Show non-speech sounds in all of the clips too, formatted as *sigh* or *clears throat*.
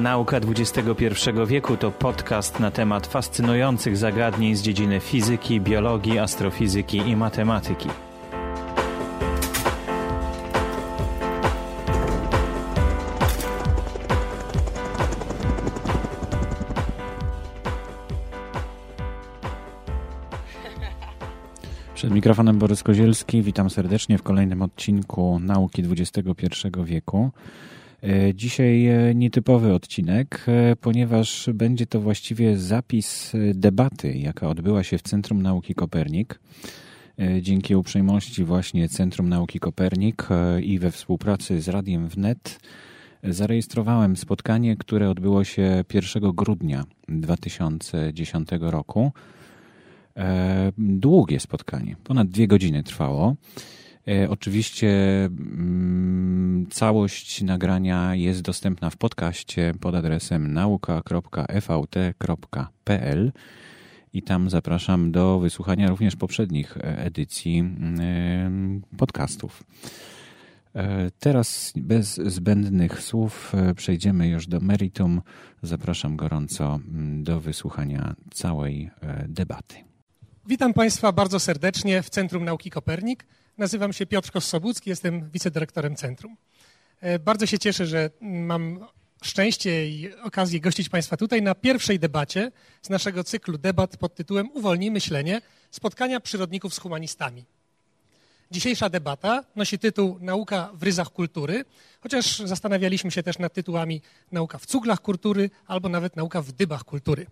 Nauka XXI wieku to podcast na temat fascynujących zagadnień z dziedziny fizyki, biologii, astrofizyki i matematyki. *laughs* Przed mikrofonem Borys Kozielski. Witam serdecznie w kolejnym odcinku Nauki XXI wieku. E, dzisiaj e, nietypowy odcinek, e, ponieważ będzie to właściwie zapis debaty, jaka odbyła się w Centrum Nauki Kopernik. Dzięki uprzejmości właśnie Centrum Nauki Kopernik i we współpracy z Radiem Wnet zarejestrowałem spotkanie, które odbyło się 1 grudnia 2010 roku. Długie spotkanie, ponad dwie godziny trwało. E, oczywiście mm, całość nagrania jest dostępna w podcaście pod adresem nauka.evt.pl i tam zapraszam do wysłuchania również poprzednich e, edycji mm, podcastów. E, teraz bez zbędnych słów przejdziemy już do meritum. Zapraszam gorąco mm, do wysłuchania całej debaty. Witam Państwa bardzo serdecznie w Centrum Nauki Kopernik. Nazywam się Piotr Kossobucki, jestem wicedyrektorem centrum. E, bardzo się cieszę, że mam szczęście i okazję gościć Państwa tutaj na pierwszej debacie z naszego cyklu debat pod tytułem Uwolnij myślenie spotkania przyrodników z humanistami. Dzisiejsza debata nosi tytuł Nauka w ryzach kultury, chociaż zastanawialiśmy się też nad tytułami Nauka w cuglach kultury albo nawet Nauka w dybach kultury.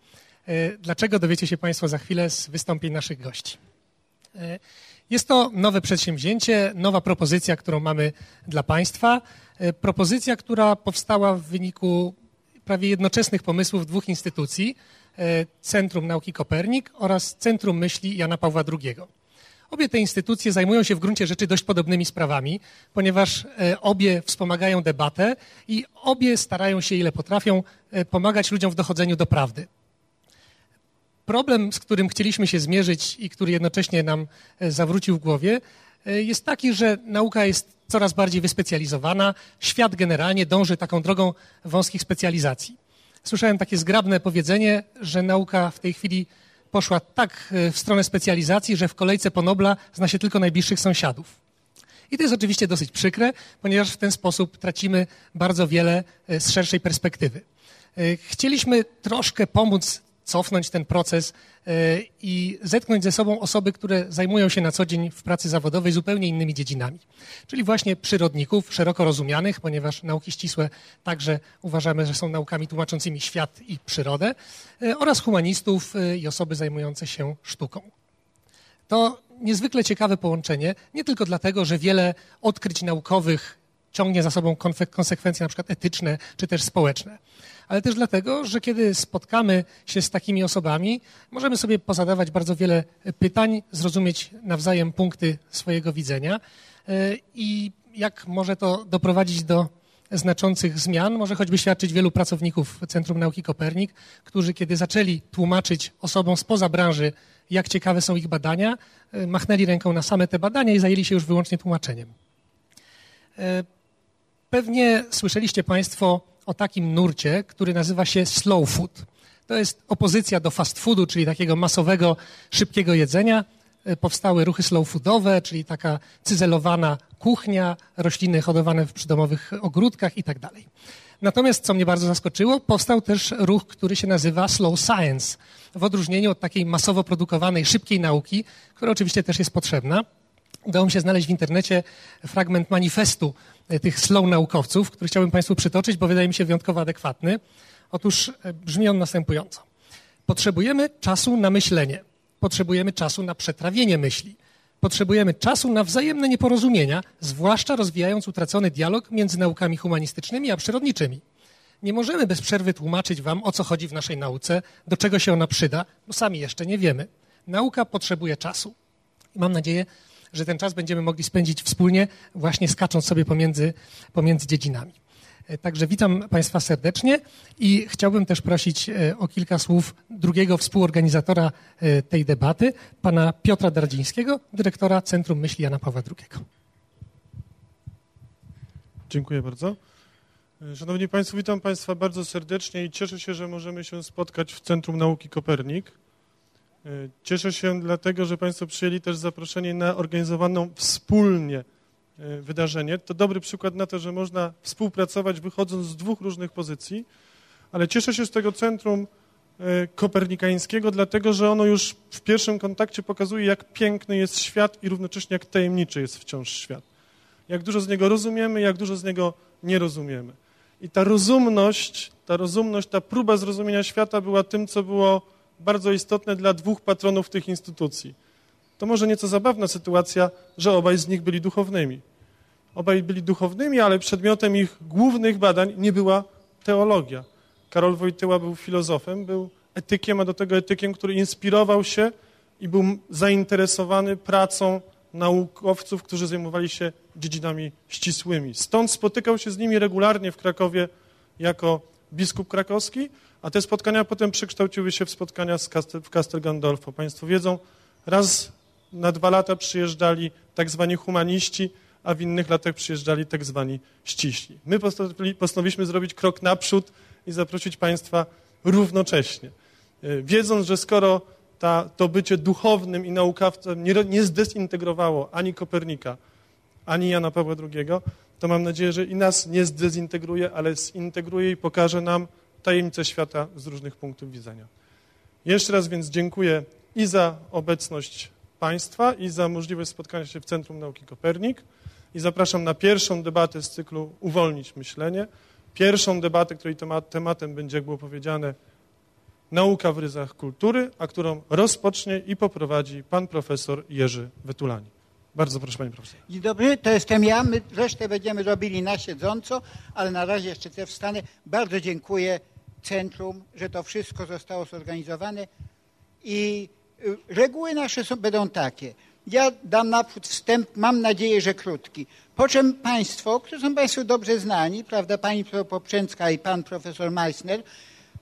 E, dlaczego dowiecie się Państwo za chwilę z wystąpień naszych gości. Jest to nowe przedsięwzięcie, nowa propozycja, którą mamy dla Państwa. E, propozycja, która powstała w wyniku prawie jednoczesnych pomysłów dwóch instytucji, e, Centrum Nauki Kopernik oraz Centrum Myśli Jana Pawła II. Obie te instytucje zajmują się w gruncie rzeczy dość podobnymi sprawami, ponieważ e, obie wspomagają debatę i obie starają się, ile potrafią, pomagać ludziom w dochodzeniu do prawdy problem, z którym chcieliśmy się zmierzyć i który jednocześnie nam e, zawrócił w głowie, e, jest taki, że nauka jest coraz bardziej wyspecjalizowana. Świat generalnie dąży taką drogą wąskich specjalizacji. Słyszałem takie zgrabne powiedzenie, że nauka w tej chwili poszła tak e, w stronę specjalizacji, że w kolejce po Nobla zna się tylko najbliższych sąsiadów. I to jest oczywiście dosyć przykre, ponieważ w ten sposób tracimy bardzo wiele z szerszej perspektywy. Chcieliśmy troszkę pomóc cofnąć ten proces e, i zetknąć ze sobą osoby, które zajmują się na co dzień w pracy zawodowej zupełnie innymi dziedzinami. Czyli właśnie przyrodników, szeroko rozumianych, ponieważ nauki ścisłe także uważamy, że są naukami tłumaczącymi świat i przyrodę, e, oraz humanistów e, i osoby zajmujące się sztuką. To niezwykle ciekawe połączenie, nie tylko dlatego, że wiele odkryć naukowych ciągnie za sobą konsekwencje na przykład etyczne czy też społeczne ale też dlatego, że kiedy spotkamy się z takimi osobami, możemy sobie pozadawać bardzo wiele pytań, zrozumieć nawzajem punkty swojego widzenia e, i jak może to doprowadzić do znaczących zmian, może choćby świadczyć wielu pracowników Centrum Nauki Kopernik, którzy kiedy zaczęli tłumaczyć osobom spoza branży, jak ciekawe są ich badania, e, machnęli ręką na same te badania i zajęli się już wyłącznie tłumaczeniem. E, pewnie słyszeliście Państwo o takim nurcie, który nazywa się slow food. To jest opozycja do fast foodu, czyli takiego masowego, szybkiego jedzenia. E, powstały ruchy slow foodowe, czyli taka cyzelowana kuchnia, rośliny hodowane w przydomowych ogródkach itd. Tak Natomiast, co mnie bardzo zaskoczyło, powstał też ruch, który się nazywa slow science, w odróżnieniu od takiej masowo produkowanej, szybkiej nauki, która oczywiście też jest potrzebna. Udało mi się znaleźć w internecie fragment manifestu tych slow naukowców, który chciałbym Państwu przytoczyć, bo wydaje mi się wyjątkowo adekwatny. Otóż e, brzmi on następująco. Potrzebujemy czasu na myślenie. Potrzebujemy czasu na przetrawienie myśli. Potrzebujemy czasu na wzajemne nieporozumienia, zwłaszcza rozwijając utracony dialog między naukami humanistycznymi a przyrodniczymi. Nie możemy bez przerwy tłumaczyć Wam, o co chodzi w naszej nauce, do czego się ona przyda, bo sami jeszcze nie wiemy. Nauka potrzebuje czasu. I mam nadzieję, że ten czas będziemy mogli spędzić wspólnie, właśnie skacząc sobie pomiędzy, pomiędzy dziedzinami. E, także witam Państwa serdecznie i chciałbym też prosić e, o kilka słów drugiego współorganizatora e, tej debaty, pana Piotra Dardzińskiego, dyrektora Centrum Myśli Jana Pawła II. Dziękuję bardzo. Szanowni Państwo, witam Państwa bardzo serdecznie i cieszę się, że możemy się spotkać w Centrum Nauki Kopernik. Cieszę się dlatego, że Państwo przyjęli też zaproszenie na organizowaną wspólnie E, wydarzenie. To dobry przykład na to, że można współpracować wychodząc z dwóch różnych pozycji, ale cieszę się z tego centrum e, kopernikańskiego, dlatego że ono już w pierwszym kontakcie pokazuje, jak piękny jest świat i równocześnie jak tajemniczy jest wciąż świat. Jak dużo z niego rozumiemy, jak dużo z niego nie rozumiemy. I ta rozumność, ta rozumność, ta próba zrozumienia świata była tym, co było bardzo istotne dla dwóch patronów tych instytucji. To może nieco zabawna sytuacja, że obaj z nich byli duchownymi. Obaj byli duchownymi, ale przedmiotem ich głównych badań nie była teologia. Karol Wojtyła był filozofem, był etykiem, a do tego etykiem, który inspirował się i był zainteresowany pracą naukowców, którzy zajmowali się dziedzinami ścisłymi. Stąd spotykał się z nimi regularnie w Krakowie jako biskup krakowski, a te spotkania potem przekształciły się w spotkania w Castel Gandolfo. Państwo wiedzą, raz na dwa lata przyjeżdżali tak zwani humaniści, a w innych latach przyjeżdżali tak zwani ściśli. My postanowiliśmy zrobić krok naprzód i zaprosić Państwa równocześnie. E, wiedząc, że skoro ta, to bycie duchownym i naukowcem nie, nie zdezintegrowało ani Kopernika, ani Jana Pawła II, to mam nadzieję, że i nas nie zdezintegruje, ale zintegruje i pokaże nam tajemnicę świata z różnych punktów widzenia. Jeszcze raz więc dziękuję i za obecność Państwa i za możliwość spotkania się w Centrum Nauki Kopernik i zapraszam na pierwszą debatę z cyklu Uwolnić myślenie. Pierwszą debatę, której tematem będzie, jak było powiedziane, nauka w ryzach kultury, a którą rozpocznie i poprowadzi pan profesor Jerzy Wetulani. Bardzo proszę, panie profesor. Dzień dobry, to jestem ja. My resztę będziemy robili na siedząco, ale na razie jeszcze też wstanę. Bardzo dziękuję Centrum, że to wszystko zostało zorganizowane i y, reguły nasze są, będą takie. Ja dam naprzód wstęp, mam nadzieję, że krótki. Po czym Państwo, którzy są Państwo dobrze znani, prawda, Pani Poprzęcka i Pan Profesor Meissner,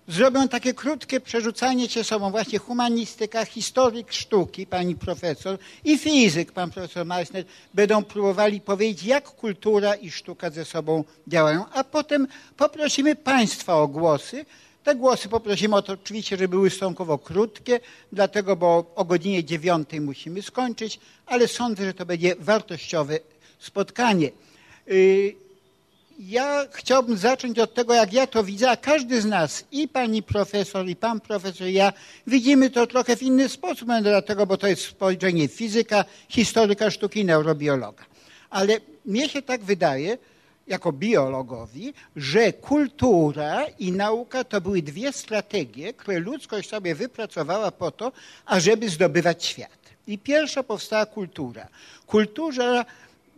zrobią takie krótkie przerzucanie się sobą, właśnie humanistyka, historyk sztuki, Pani Profesor i fizyk, Pan Profesor Meissner, będą próbowali powiedzieć, jak kultura i sztuka ze sobą działają, a potem poprosimy Państwa o głosy, te głosy poprosimy o to oczywiście, żeby były stosunkowo krótkie, dlatego, bo o godzinie dziewiątej musimy skończyć, ale sądzę, że to będzie wartościowe spotkanie. Y, ja chciałbym zacząć od tego, jak ja to widzę, a każdy z nas, i pani profesor, i pan profesor, i ja, widzimy to trochę w inny sposób, dlatego, bo to jest spojrzenie fizyka, historyka sztuki, neurobiologa. Ale mnie się tak wydaje, jako biologowi, że kultura i nauka to były dwie strategie, które ludzkość sobie wypracowała po to, ażeby zdobywać świat. I pierwsza powstała kultura. Kultura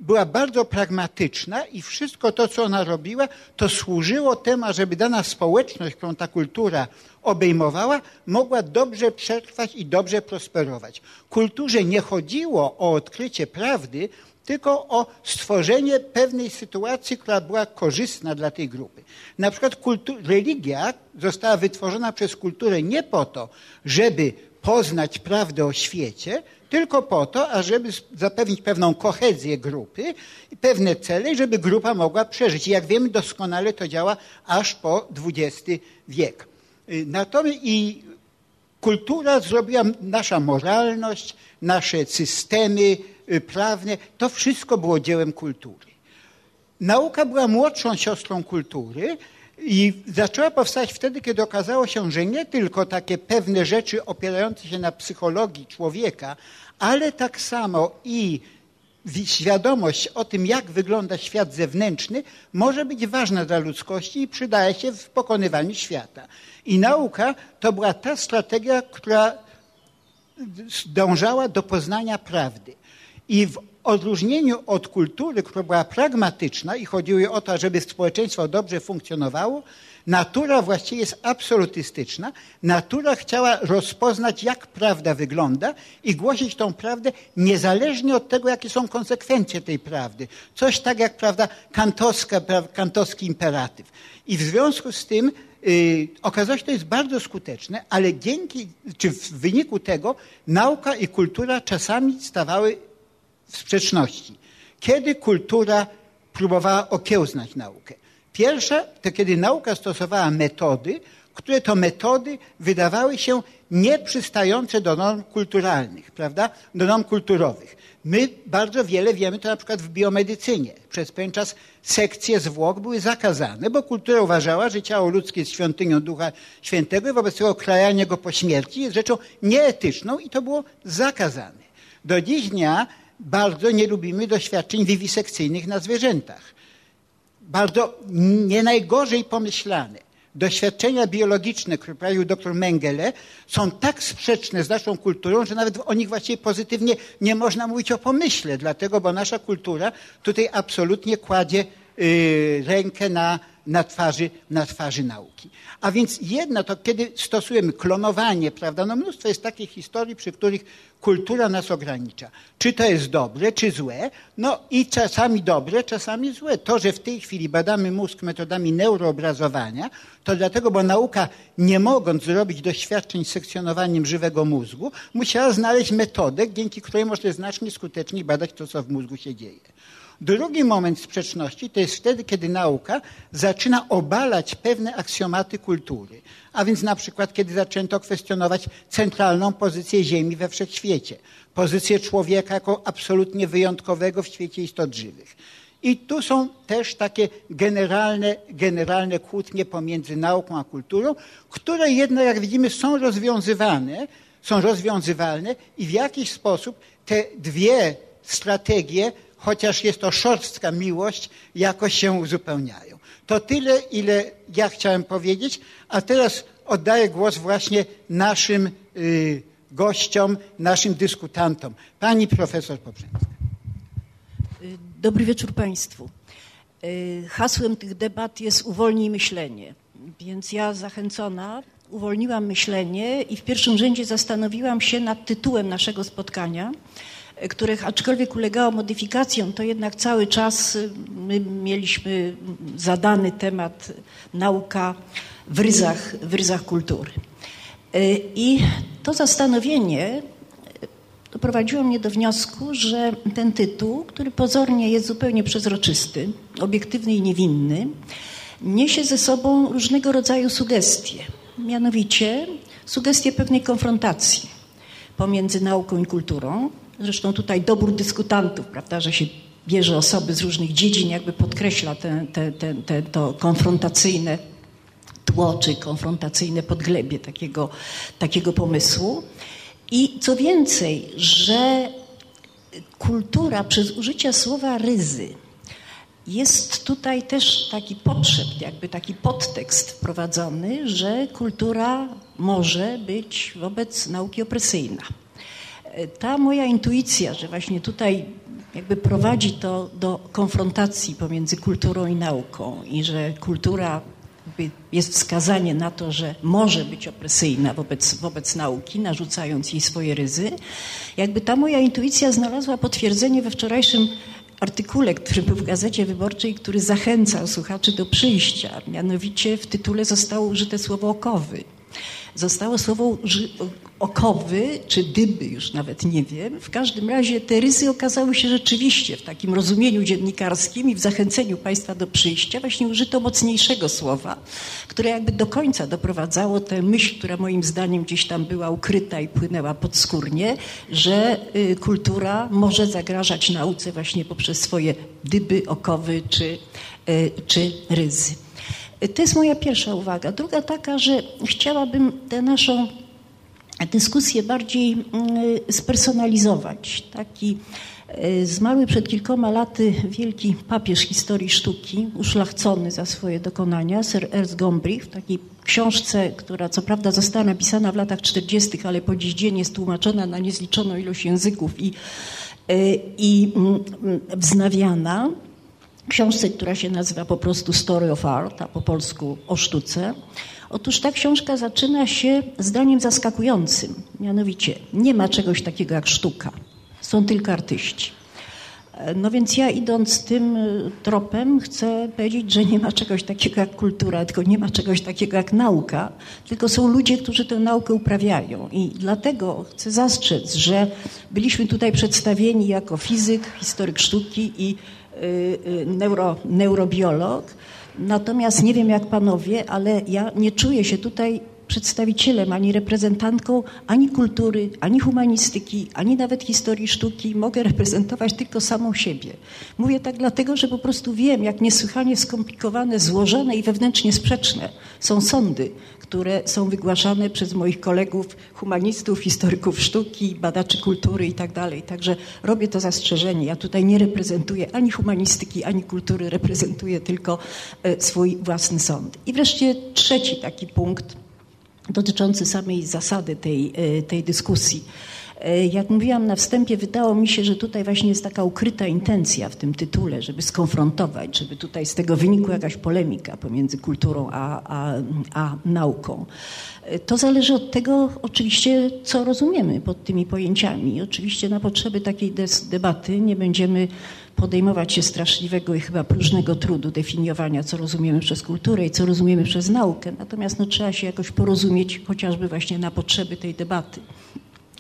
była bardzo pragmatyczna i wszystko to, co ona robiła, to służyło temu, ażeby dana społeczność, którą ta kultura obejmowała, mogła dobrze przetrwać i dobrze prosperować. Kulturze nie chodziło o odkrycie prawdy, tylko o stworzenie pewnej sytuacji, która była korzystna dla tej grupy. Na przykład religia została wytworzona przez kulturę nie po to, żeby poznać prawdę o świecie, tylko po to, ażeby zapewnić pewną kohezję grupy i pewne cele, żeby grupa mogła przeżyć. I jak wiemy, doskonale to działa aż po XX wiek. Y, natomiast i kultura zrobiła nasza moralność, nasze systemy, Y, prawne, to wszystko było dziełem kultury. Nauka była młodszą siostrą kultury i zaczęła powstać wtedy, kiedy okazało się, że nie tylko takie pewne rzeczy opierające się na psychologii człowieka, ale tak samo i świadomość o tym, jak wygląda świat zewnętrzny, może być ważna dla ludzkości i przydaje się w pokonywaniu świata. I nauka to była ta strategia, która dążała do poznania prawdy. I w odróżnieniu od kultury, która była pragmatyczna i chodziło o to, żeby społeczeństwo dobrze funkcjonowało, natura właściwie jest absolutystyczna. Natura chciała rozpoznać, jak prawda wygląda i głosić tą prawdę niezależnie od tego, jakie są konsekwencje tej prawdy. Coś tak jak, prawda, kantowska, kantowski imperatyw. I w związku z tym Yy, okazało się, to jest bardzo skuteczne, ale dzięki, czy w wyniku tego nauka i kultura czasami stawały w sprzeczności. Kiedy kultura próbowała okiełznać naukę? Pierwsza to kiedy nauka stosowała metody, które to metody wydawały się nieprzystające do norm kulturalnych, prawda? Do norm kulturowych. My bardzo wiele wiemy to na przykład w biomedycynie. Przez pewien czas sekcje zwłok były zakazane, bo kultura uważała, że ciało ludzkie jest świątynią Ducha Świętego i wobec tego krajanie go po śmierci jest rzeczą nieetyczną i to było zakazane. Do dziś dnia bardzo nie lubimy doświadczeń wiwisekcyjnych na zwierzętach. Bardzo nie najgorzej pomyślane doświadczenia biologiczne, które prowadził dr Mengele, są tak sprzeczne z naszą kulturą, że nawet o nich właściwie pozytywnie nie można mówić o pomyśle, dlatego, bo nasza kultura tutaj absolutnie kładzie y, rękę na na twarzy, na twarzy nauki. A więc jedno to, kiedy stosujemy klonowanie, prawda, no mnóstwo jest takich historii, przy których kultura nas ogranicza. Czy to jest dobre, czy złe? No i czasami dobre, czasami złe. To, że w tej chwili badamy mózg metodami neuroobrazowania, to dlatego, bo nauka, nie mogąc zrobić doświadczeń z sekcjonowaniem żywego mózgu, musiała znaleźć metodę, dzięki której można znacznie skuteczniej badać to, co w mózgu się dzieje. Drugi moment sprzeczności to jest wtedy, kiedy nauka zaczyna obalać pewne aksjomaty kultury. A więc na przykład, kiedy zaczęto kwestionować centralną pozycję Ziemi we wszechświecie, pozycję człowieka jako absolutnie wyjątkowego w świecie istot żywych. I tu są też takie generalne, generalne kłótnie pomiędzy nauką a kulturą, które jednak, jak widzimy, są rozwiązywane, są rozwiązywalne i w jakiś sposób te dwie strategie chociaż jest to szorstka miłość, jakoś się uzupełniają. To tyle, ile ja chciałem powiedzieć, a teraz oddaję głos właśnie naszym y, gościom, naszym dyskutantom. Pani profesor Poprzęcka. Dobry wieczór Państwu. Y, hasłem tych debat jest uwolnij myślenie, więc ja zachęcona uwolniłam myślenie i w pierwszym rzędzie zastanowiłam się nad tytułem naszego spotkania – których aczkolwiek ulegało modyfikacjom, to jednak cały czas y, my mieliśmy zadany temat nauka w ryzach, w ryzach kultury. Y, I to zastanowienie doprowadziło mnie do wniosku, że ten tytuł, który pozornie jest zupełnie przezroczysty, obiektywny i niewinny, niesie ze sobą różnego rodzaju sugestie. Mianowicie sugestie pewnej konfrontacji pomiędzy nauką i kulturą, Zresztą tutaj dobór dyskutantów, prawda, że się bierze osoby z różnych dziedzin, jakby podkreśla te, te, te, te, to konfrontacyjne tło, czy konfrontacyjne podglebie takiego, takiego pomysłu. I co więcej, że kultura przez użycie słowa ryzy jest tutaj też taki potrzeb, jakby taki podtekst wprowadzony, że kultura może być wobec nauki opresyjna ta moja intuicja, że właśnie tutaj jakby prowadzi to do konfrontacji pomiędzy kulturą i nauką i że kultura jest wskazanie na to, że może być opresyjna wobec, wobec nauki, narzucając jej swoje ryzy. Jakby ta moja intuicja znalazła potwierdzenie we wczorajszym artykule, który był w Gazecie Wyborczej, który zachęcał słuchaczy do przyjścia. Mianowicie w tytule zostało użyte słowo okowy zostało słowo okowy, czy dyby, już nawet nie wiem. W każdym razie te rysy okazały się rzeczywiście w takim rozumieniu dziennikarskim i w zachęceniu Państwa do przyjścia właśnie użyto mocniejszego słowa, które jakby do końca doprowadzało tę myśl, która moim zdaniem gdzieś tam była ukryta i płynęła podskórnie, że y, kultura może zagrażać nauce właśnie poprzez swoje dyby, okowy czy, y, czy ryzy. To jest moja pierwsza uwaga. Druga taka, że chciałabym tę naszą dyskusję bardziej mm, spersonalizować. Taki e, zmarły przed kilkoma laty wielki papież historii sztuki, uszlachcony za swoje dokonania, Sir Ernst Gombrich, w takiej książce, która co prawda została napisana w latach 40., ale po dziś dzień jest tłumaczona na niezliczoną ilość języków i i mm, wznawiana książce, która się nazywa po prostu Story of Art, a po polsku o sztuce. Otóż ta książka zaczyna się zdaniem zaskakującym, mianowicie nie ma czegoś takiego jak sztuka, są tylko artyści. No więc ja idąc tym y, tropem chcę powiedzieć, że nie ma czegoś takiego jak kultura, tylko nie ma czegoś takiego jak nauka, tylko są ludzie, którzy tę naukę uprawiają. I dlatego chcę zastrzec, że byliśmy tutaj przedstawieni jako fizyk, historyk sztuki i neuro, neurobiolog. Natomiast nie wiem jak panowie, ale ja nie czuję się tutaj przedstawicielem, ani reprezentantką ani kultury, ani humanistyki, ani nawet historii sztuki. Mogę reprezentować tylko samą siebie. Mówię tak dlatego, że po prostu wiem, jak niesłychanie skomplikowane, złożone i wewnętrznie sprzeczne są sądy, które są wygłaszane przez moich kolegów, humanistów, historyków sztuki, badaczy kultury i tak. Także robię to zastrzeżenie. Ja tutaj nie reprezentuję ani humanistyki, ani kultury, reprezentuję tylko e, swój własny sąd. I wreszcie trzeci taki punkt dotyczący samej zasady tej, e, tej dyskusji. E, jak mówiłam na wstępie, wydało mi się, że tutaj właśnie jest taka ukryta intencja w tym tytule, żeby skonfrontować, żeby tutaj z tego wynikła jakaś polemika pomiędzy kulturą a, a, a nauką. E, to zależy od tego oczywiście, co rozumiemy pod tymi pojęciami. Oczywiście na potrzeby takiej debaty nie będziemy podejmować się straszliwego i chyba próżnego trudu definiowania, co rozumiemy przez kulturę i co rozumiemy przez naukę. Natomiast no, trzeba się jakoś porozumieć chociażby właśnie na potrzeby tej debaty.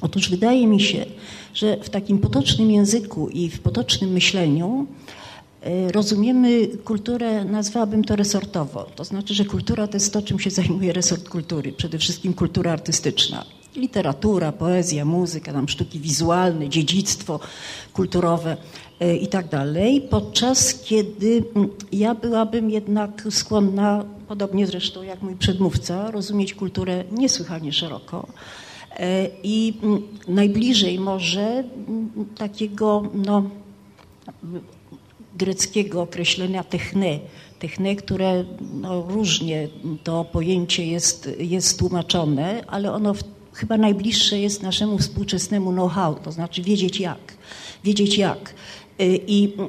Otóż wydaje mi się, że w takim potocznym języku i w potocznym myśleniu e, rozumiemy kulturę, nazwałabym to resortowo. To znaczy, że kultura to jest to, czym się zajmuje resort kultury. Przede wszystkim kultura artystyczna. Literatura, poezja, muzyka, tam sztuki wizualne, dziedzictwo kulturowe e, i tak dalej. Podczas kiedy mm, ja byłabym jednak skłonna, podobnie zresztą jak mój przedmówca, rozumieć kulturę niesłychanie szeroko I mm, najbliżej może mm, takiego no, greckiego określenia techne, techne, które no, różnie to pojęcie jest, jest tłumaczone, ale ono w, chyba najbliższe jest naszemu współczesnemu know-how, to znaczy wiedzieć jak. Wiedzieć jak. E, I mm,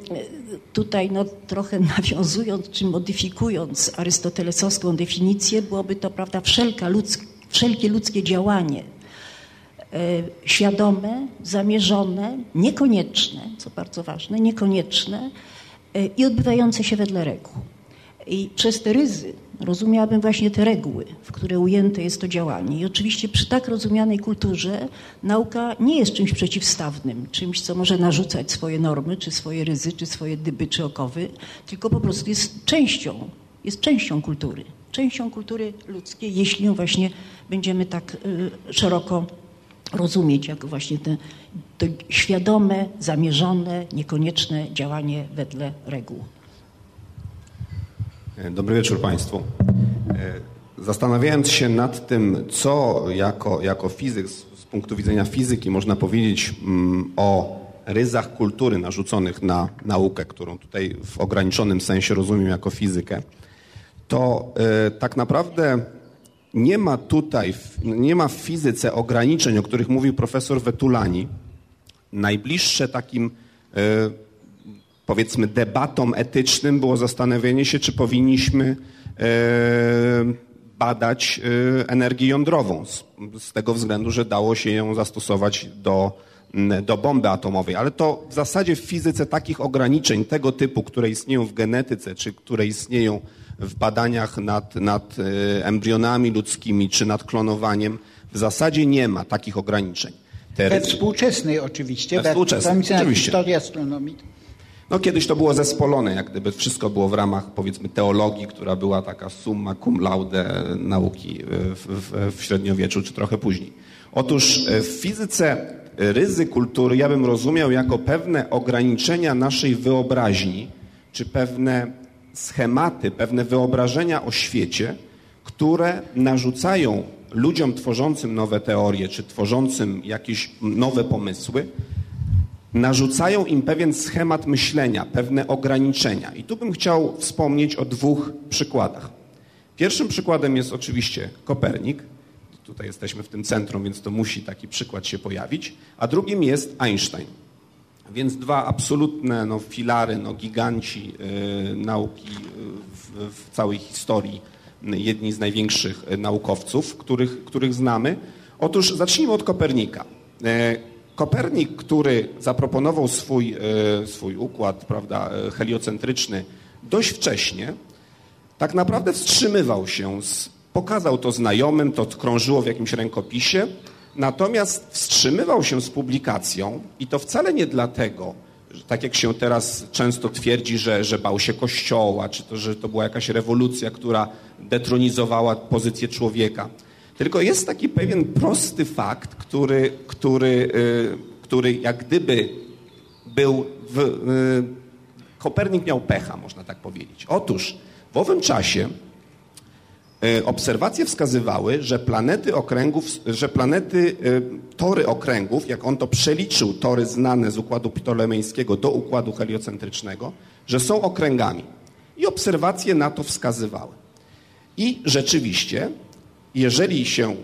tutaj no, trochę *laughs* nawiązując czy modyfikując arystotelesowską definicję, byłoby to prawda wszelka ludzk, wszelkie ludzkie działanie świadome, zamierzone, niekonieczne, co bardzo ważne, niekonieczne e, i odbywające się wedle reguł. I przez te ryzy rozumiałabym właśnie te reguły, w które ujęte jest to działanie. I oczywiście przy tak rozumianej kulturze nauka nie jest czymś przeciwstawnym, czymś, co może narzucać swoje normy, czy swoje ryzy, czy swoje dyby, czy okowy, tylko po prostu jest częścią, jest częścią kultury, częścią kultury ludzkiej, jeśli ją właśnie będziemy tak y, szeroko rozumieć jako właśnie te, to świadome, zamierzone, niekonieczne działanie wedle reguł. Dobry wieczór Państwu. Zastanawiając się nad tym, co jako, jako fizyk, z punktu widzenia fizyki można powiedzieć mm, o ryzach kultury narzuconych na naukę, którą tutaj w ograniczonym sensie rozumiem jako fizykę, to e, tak naprawdę nie ma tutaj, nie ma w fizyce ograniczeń, o których mówił profesor Wetulani. Najbliższe takim, e, powiedzmy, debatom etycznym było zastanowienie się, czy powinniśmy e, badać e, energię jądrową, z tego względu, że dało się ją zastosować do, do bomby atomowej. Ale to w zasadzie w fizyce takich ograniczeń tego typu, które istnieją w genetyce, czy które istnieją w badaniach nad, nad e, embrionami ludzkimi czy nad klonowaniem w zasadzie nie ma takich ograniczeń. Te... We współczesnej oczywiście, we współczesnej, oczywiście. historii astronomii. No kiedyś to było zespolone, jak gdyby wszystko było w ramach powiedzmy teologii, która była taka summa cum laude nauki w, w, w średniowieczu czy trochę później. Otóż e, w fizyce ryzy kultury ja bym rozumiał jako pewne ograniczenia naszej wyobraźni, czy pewne schematy, pewne wyobrażenia o świecie, które narzucają ludziom tworzącym nowe teorie, czy tworzącym jakieś nowe pomysły, narzucają im pewien schemat myślenia, pewne ograniczenia. I tu bym chciał wspomnieć o dwóch przykładach. Pierwszym przykładem jest oczywiście Kopernik. Tutaj jesteśmy w tym centrum, więc to musi taki przykład się pojawić. A drugim jest Einstein. Więc dwa absolutne no, filary, no, giganci y, nauki w, w, całej historii, jedni z największych naukowców, których, których znamy. Otóż zacznijmy od Kopernika. Kopernik, który zaproponował swój, swój układ prawda, heliocentryczny dość wcześnie, tak naprawdę wstrzymywał się, z, pokazał to znajomym, to krążyło w jakimś rękopisie, natomiast wstrzymywał się z publikacją i to wcale nie dlatego, że tak jak się teraz często twierdzi, że, że bał się kościoła, czy to, że to była jakaś rewolucja, która detronizowała pozycję człowieka. Tylko jest taki pewien prosty fakt, który, który, yy, który jak gdyby był w, yy, Kopernik miał pecha, można tak powiedzieć. Otóż w owym czasie obserwacje wskazywały, że planety okręgów, że planety, e, tory okręgów, jak on to przeliczył, tory znane z układu ptolemejskiego do układu heliocentrycznego, że są okręgami. I obserwacje na to wskazywały. I rzeczywiście, jeżeli się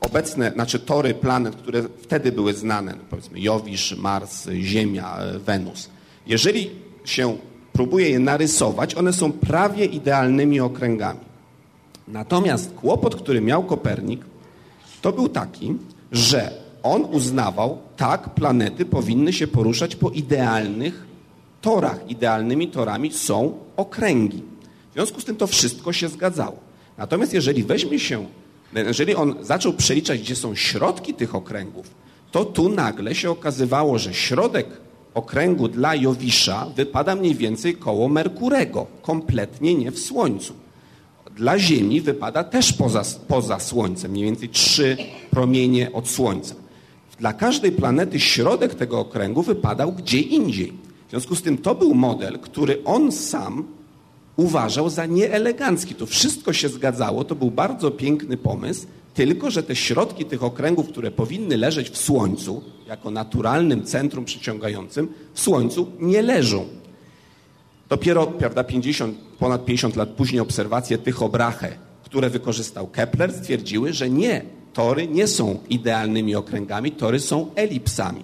obecne, znaczy tory planet, które wtedy były znane, no powiedzmy Jowisz, Mars, Ziemia, e, Wenus, jeżeli się próbuje je narysować, one są prawie idealnymi okręgami. Natomiast kłopot, który miał Kopernik, to był taki, że on uznawał, tak, planety powinny się poruszać po idealnych torach. Idealnymi torami są okręgi. W związku z tym to wszystko się zgadzało. Natomiast jeżeli weźmie się, jeżeli on zaczął przeliczać, gdzie są środki tych okręgów, to tu nagle się okazywało, że środek okręgu dla Jowisza wypada mniej więcej koło Merkurego, kompletnie nie w Słońcu. Dla Ziemi wypada też poza, poza Słońcem, mniej więcej trzy promienie od Słońca. Dla każdej planety środek tego okręgu wypadał gdzie indziej. W związku z tym to był model, który on sam uważał za nieelegancki. To wszystko się zgadzało, to był bardzo piękny pomysł, tylko, że te środki tych okręgów, które powinny leżeć w Słońcu, jako naturalnym centrum przyciągającym, w Słońcu nie leżą. Dopiero prawda, 50, ponad 50 lat później obserwacje tych obrachę, które wykorzystał Kepler, stwierdziły, że nie, tory nie są idealnymi okręgami, tory są elipsami.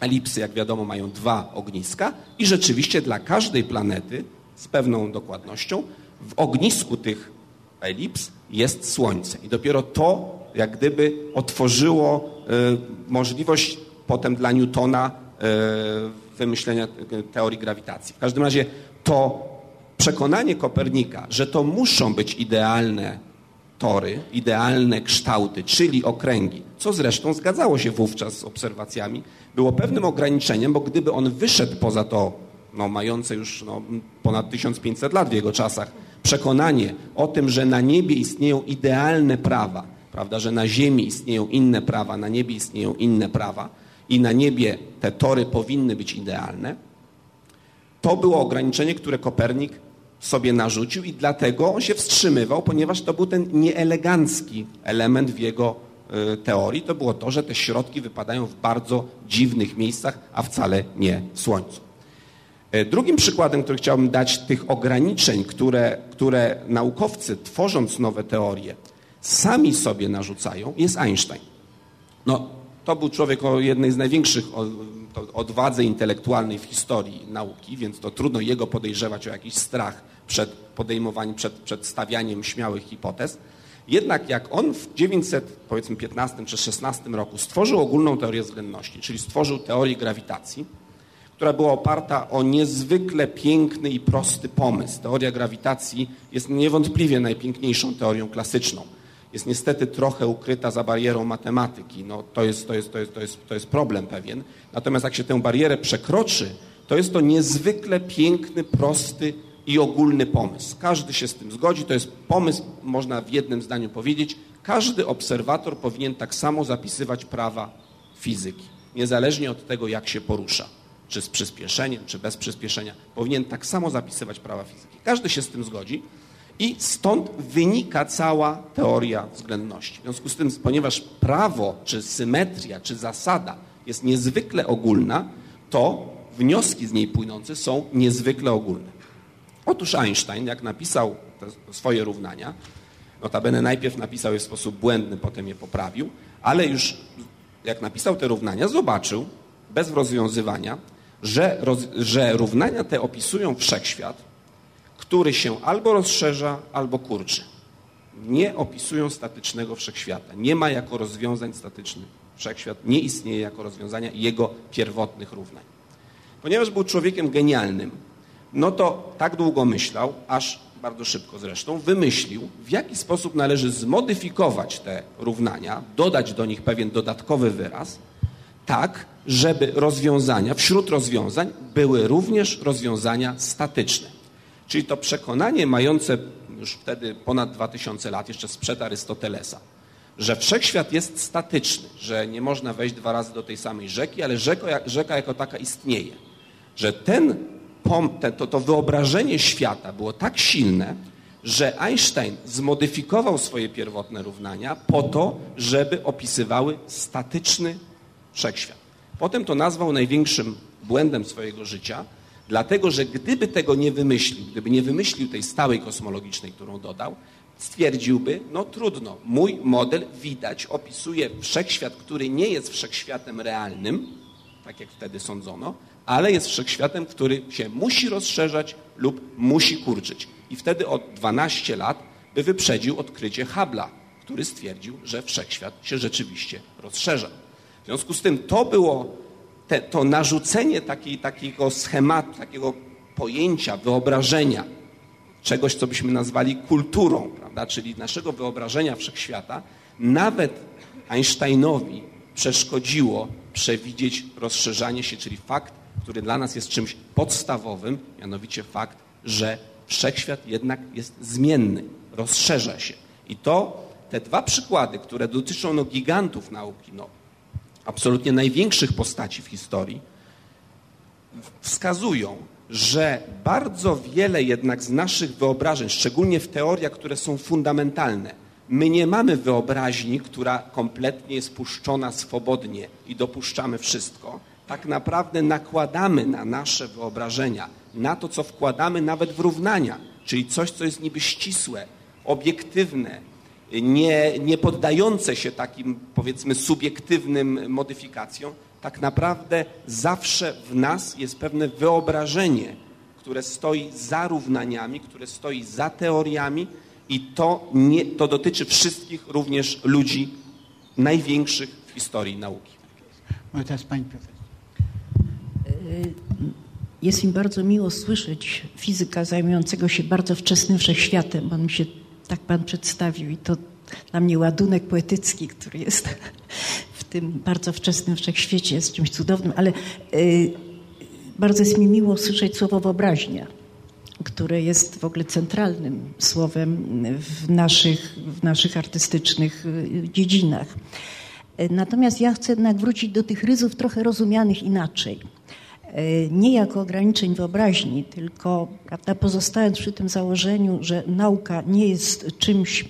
Elipsy, jak wiadomo, mają dwa ogniska i rzeczywiście dla każdej planety z pewną dokładnością w ognisku tych elips jest Słońce. I dopiero to jak gdyby otworzyło y, możliwość potem dla Newtona y, wymyślenia teorii grawitacji. W każdym razie to przekonanie Kopernika, że to muszą być idealne tory, idealne kształty, czyli okręgi, co zresztą zgadzało się wówczas z obserwacjami, było pewnym ograniczeniem, bo gdyby on wyszedł poza to, no, mające już no, ponad 1500 lat w jego czasach, przekonanie o tym, że na niebie istnieją idealne prawa, prawda, że na ziemi istnieją inne prawa, na niebie istnieją inne prawa i na niebie te tory powinny być idealne, to było ograniczenie, które Kopernik sobie narzucił i dlatego on się wstrzymywał, ponieważ to był ten nieelegancki element w jego y, teorii. To było to, że te środki wypadają w bardzo dziwnych miejscach, a wcale nie w Słońcu. E, drugim przykładem, który chciałbym dać tych ograniczeń, które, które naukowcy tworząc nowe teorie sami sobie narzucają, jest Einstein. No, to był człowiek o jednej z największych odwadze intelektualnej w historii nauki, więc to trudno jego podejrzewać o jakiś strach przed podejmowaniem, przed, przed stawianiem śmiałych hipotez. Jednak jak on w 915 czy 16 roku stworzył ogólną teorię względności, czyli stworzył teorię grawitacji, która była oparta o niezwykle piękny i prosty pomysł. Teoria grawitacji jest niewątpliwie najpiękniejszą teorią klasyczną. Jest niestety trochę ukryta za barierą matematyki. No, to, jest, to, jest, to, jest, to, jest, to jest problem pewien. Natomiast jak się tę barierę przekroczy, to jest to niezwykle piękny, prosty i ogólny pomysł. Każdy się z tym zgodzi. To jest pomysł, można w jednym zdaniu powiedzieć, każdy obserwator powinien tak samo zapisywać prawa fizyki, niezależnie od tego, jak się porusza czy z przyspieszeniem, czy bez przyspieszenia, powinien tak samo zapisywać prawa fizyki. Każdy się z tym zgodzi i stąd wynika cała teoria względności. W związku z tym, ponieważ prawo, czy symetria, czy zasada jest niezwykle ogólna, to wnioski z niej płynące są niezwykle ogólne. Otóż Einstein, jak napisał swoje równania, notabene najpierw napisał je w sposób błędny, potem je poprawił, ale już jak napisał te równania, zobaczył bez rozwiązywania, że, roz, że równania te opisują wszechświat, który się albo rozszerza, albo kurczy. Nie opisują statycznego wszechświata. Nie ma jako rozwiązań statycznych. Wszechświat nie istnieje jako rozwiązania jego pierwotnych równań. Ponieważ był człowiekiem genialnym, no to tak długo myślał, aż bardzo szybko zresztą, wymyślił, w jaki sposób należy zmodyfikować te równania, dodać do nich pewien dodatkowy wyraz, tak, żeby rozwiązania, wśród rozwiązań były również rozwiązania statyczne. Czyli to przekonanie mające już wtedy ponad 2000 lat, jeszcze sprzed Arystotelesa, że wszechświat jest statyczny, że nie można wejść dwa razy do tej samej rzeki, ale rzeka, rzeka jako taka istnieje. Że ten, to, to wyobrażenie świata było tak silne, że Einstein zmodyfikował swoje pierwotne równania po to, żeby opisywały statyczny wszechświat. Potem to nazwał największym błędem swojego życia, dlatego że gdyby tego nie wymyślił, gdyby nie wymyślił tej stałej kosmologicznej, którą dodał, stwierdziłby, no trudno, mój model widać opisuje wszechświat, który nie jest wszechświatem realnym, tak jak wtedy sądzono, ale jest wszechświatem, który się musi rozszerzać lub musi kurczyć. I wtedy o 12 lat by wyprzedził odkrycie Hubble'a, który stwierdził, że wszechświat się rzeczywiście rozszerza. W związku z tym to było te, to narzucenie takiego schematu, takiego pojęcia, wyobrażenia, czegoś, co byśmy nazwali kulturą, prawda? czyli naszego wyobrażenia wszechświata, nawet Einsteinowi przeszkodziło przewidzieć rozszerzanie się, czyli fakt, który dla nas jest czymś podstawowym, mianowicie fakt, że wszechświat jednak jest zmienny, rozszerza się. I to te dwa przykłady, które dotyczą no, gigantów nauki, no, absolutnie największych postaci w historii, wskazują, że bardzo wiele jednak z naszych wyobrażeń, szczególnie w teoriach, które są fundamentalne, my nie mamy wyobraźni, która kompletnie jest puszczona swobodnie i dopuszczamy wszystko. Tak naprawdę nakładamy na nasze wyobrażenia, na to, co wkładamy nawet w równania, czyli coś, co jest niby ścisłe, obiektywne, nie, nie poddające się takim, powiedzmy, subiektywnym modyfikacjom, tak naprawdę zawsze w nas jest pewne wyobrażenie, które stoi za równaniami, które stoi za teoriami i to, nie, to dotyczy wszystkich również ludzi największych w historii nauki. Może teraz pani profesor. Jest mi bardzo miło słyszeć fizyka zajmującego się bardzo wczesnym wszechświatem. On mi się tak pan przedstawił i to dla mnie ładunek poetycki, który jest w tym bardzo wczesnym wszechświecie, jest czymś cudownym, ale y, bardzo jest mi miło słyszeć słowo wyobraźnia, które jest w ogóle centralnym słowem w naszych, w naszych artystycznych y, dziedzinach. Natomiast ja chcę jednak wrócić do tych ryzów trochę rozumianych inaczej. E, nie jako ograniczeń wyobraźni, tylko prawda, pozostając przy tym założeniu, że nauka nie jest czymś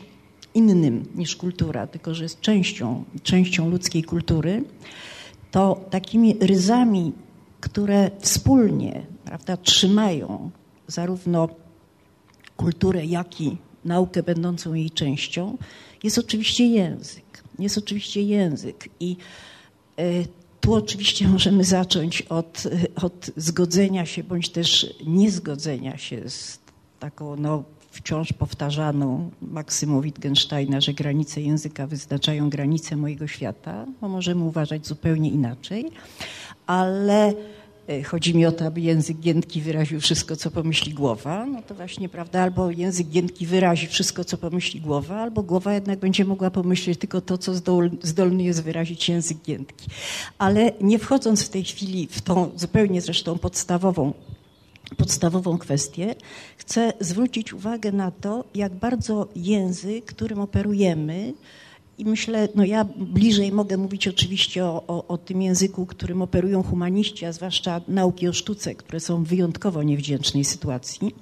innym niż kultura, tylko że jest częścią, częścią ludzkiej kultury, to takimi ryzami, które wspólnie prawda, trzymają zarówno kulturę, jak i naukę będącą jej częścią, jest oczywiście język. Jest oczywiście język i e, tu oczywiście możemy zacząć od, od zgodzenia się bądź też niezgodzenia się z taką no, wciąż powtarzaną maksymą Wittgensteina, że granice języka wyznaczają granice mojego świata, bo możemy uważać zupełnie inaczej, ale chodzi mi o to, aby język giętki wyraził wszystko, co pomyśli głowa. No to właśnie, prawda, albo język giętki wyrazi wszystko, co pomyśli głowa, albo głowa jednak będzie mogła pomyśleć tylko to, co zdolny jest wyrazić język giętki. Ale nie wchodząc w tej chwili w tą zupełnie zresztą podstawową podstawową kwestię, chcę zwrócić uwagę na to, jak bardzo język, którym operujemy, i myślę, no ja bliżej mogę mówić oczywiście o, o, o, tym języku, którym operują humaniści, a zwłaszcza nauki o sztuce, które są w wyjątkowo niewdzięcznej sytuacji.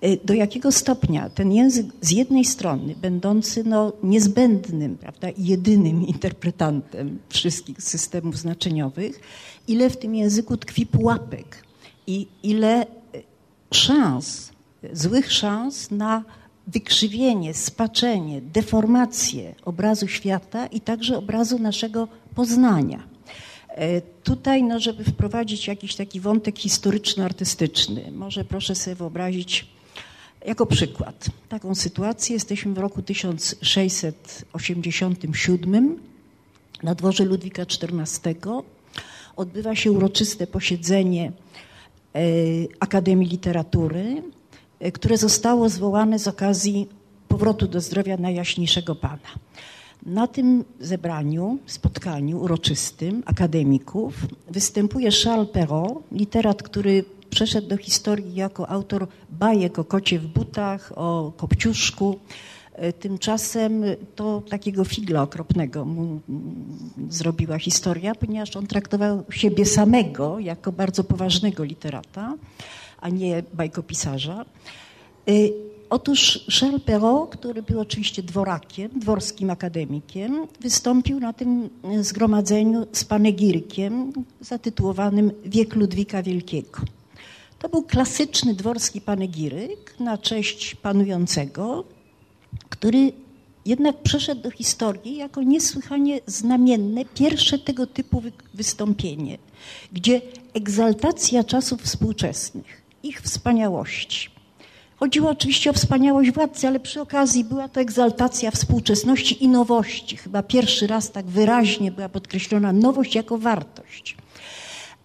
E, do jakiego stopnia ten język z jednej strony, będący no, niezbędnym prawda, jedynym interpretantem wszystkich systemów znaczeniowych, ile w tym języku tkwi pułapek i ile e, szans, złych szans na wykrzywienie, spaczenie, deformację obrazu świata i także obrazu naszego poznania. E, tutaj, no, żeby wprowadzić jakiś taki wątek historyczno-artystyczny, może proszę sobie wyobrazić jako przykład taką sytuację. Jesteśmy w roku 1687 na dworze Ludwika XIV. Odbywa się uroczyste posiedzenie e, Akademii Literatury, które zostało zwołane z okazji powrotu do zdrowia Najjaśniejszego Pana. Na tym zebraniu, spotkaniu uroczystym akademików występuje Charles Perrault, literat, który przeszedł do historii jako autor bajek o kocie w butach, o kopciuszku. E, tymczasem to takiego figla okropnego mu mm, zrobiła historia, ponieważ on traktował siebie samego jako bardzo poważnego literata, a nie bajkopisarza. E, Otóż Charles Perrault, który był oczywiście dworakiem, dworskim akademikiem, wystąpił na tym zgromadzeniu z panegirkiem zatytułowanym Wiek Ludwika Wielkiego. To był klasyczny dworski panegiryk na cześć panującego, który jednak przeszedł do historii jako niesłychanie znamienne pierwsze tego typu wystąpienie, gdzie egzaltacja czasów współczesnych, ich wspaniałości, Chodziło oczywiście o wspaniałość władcy, ale przy okazji była to egzaltacja współczesności i nowości. Chyba pierwszy raz tak wyraźnie była podkreślona nowość jako wartość.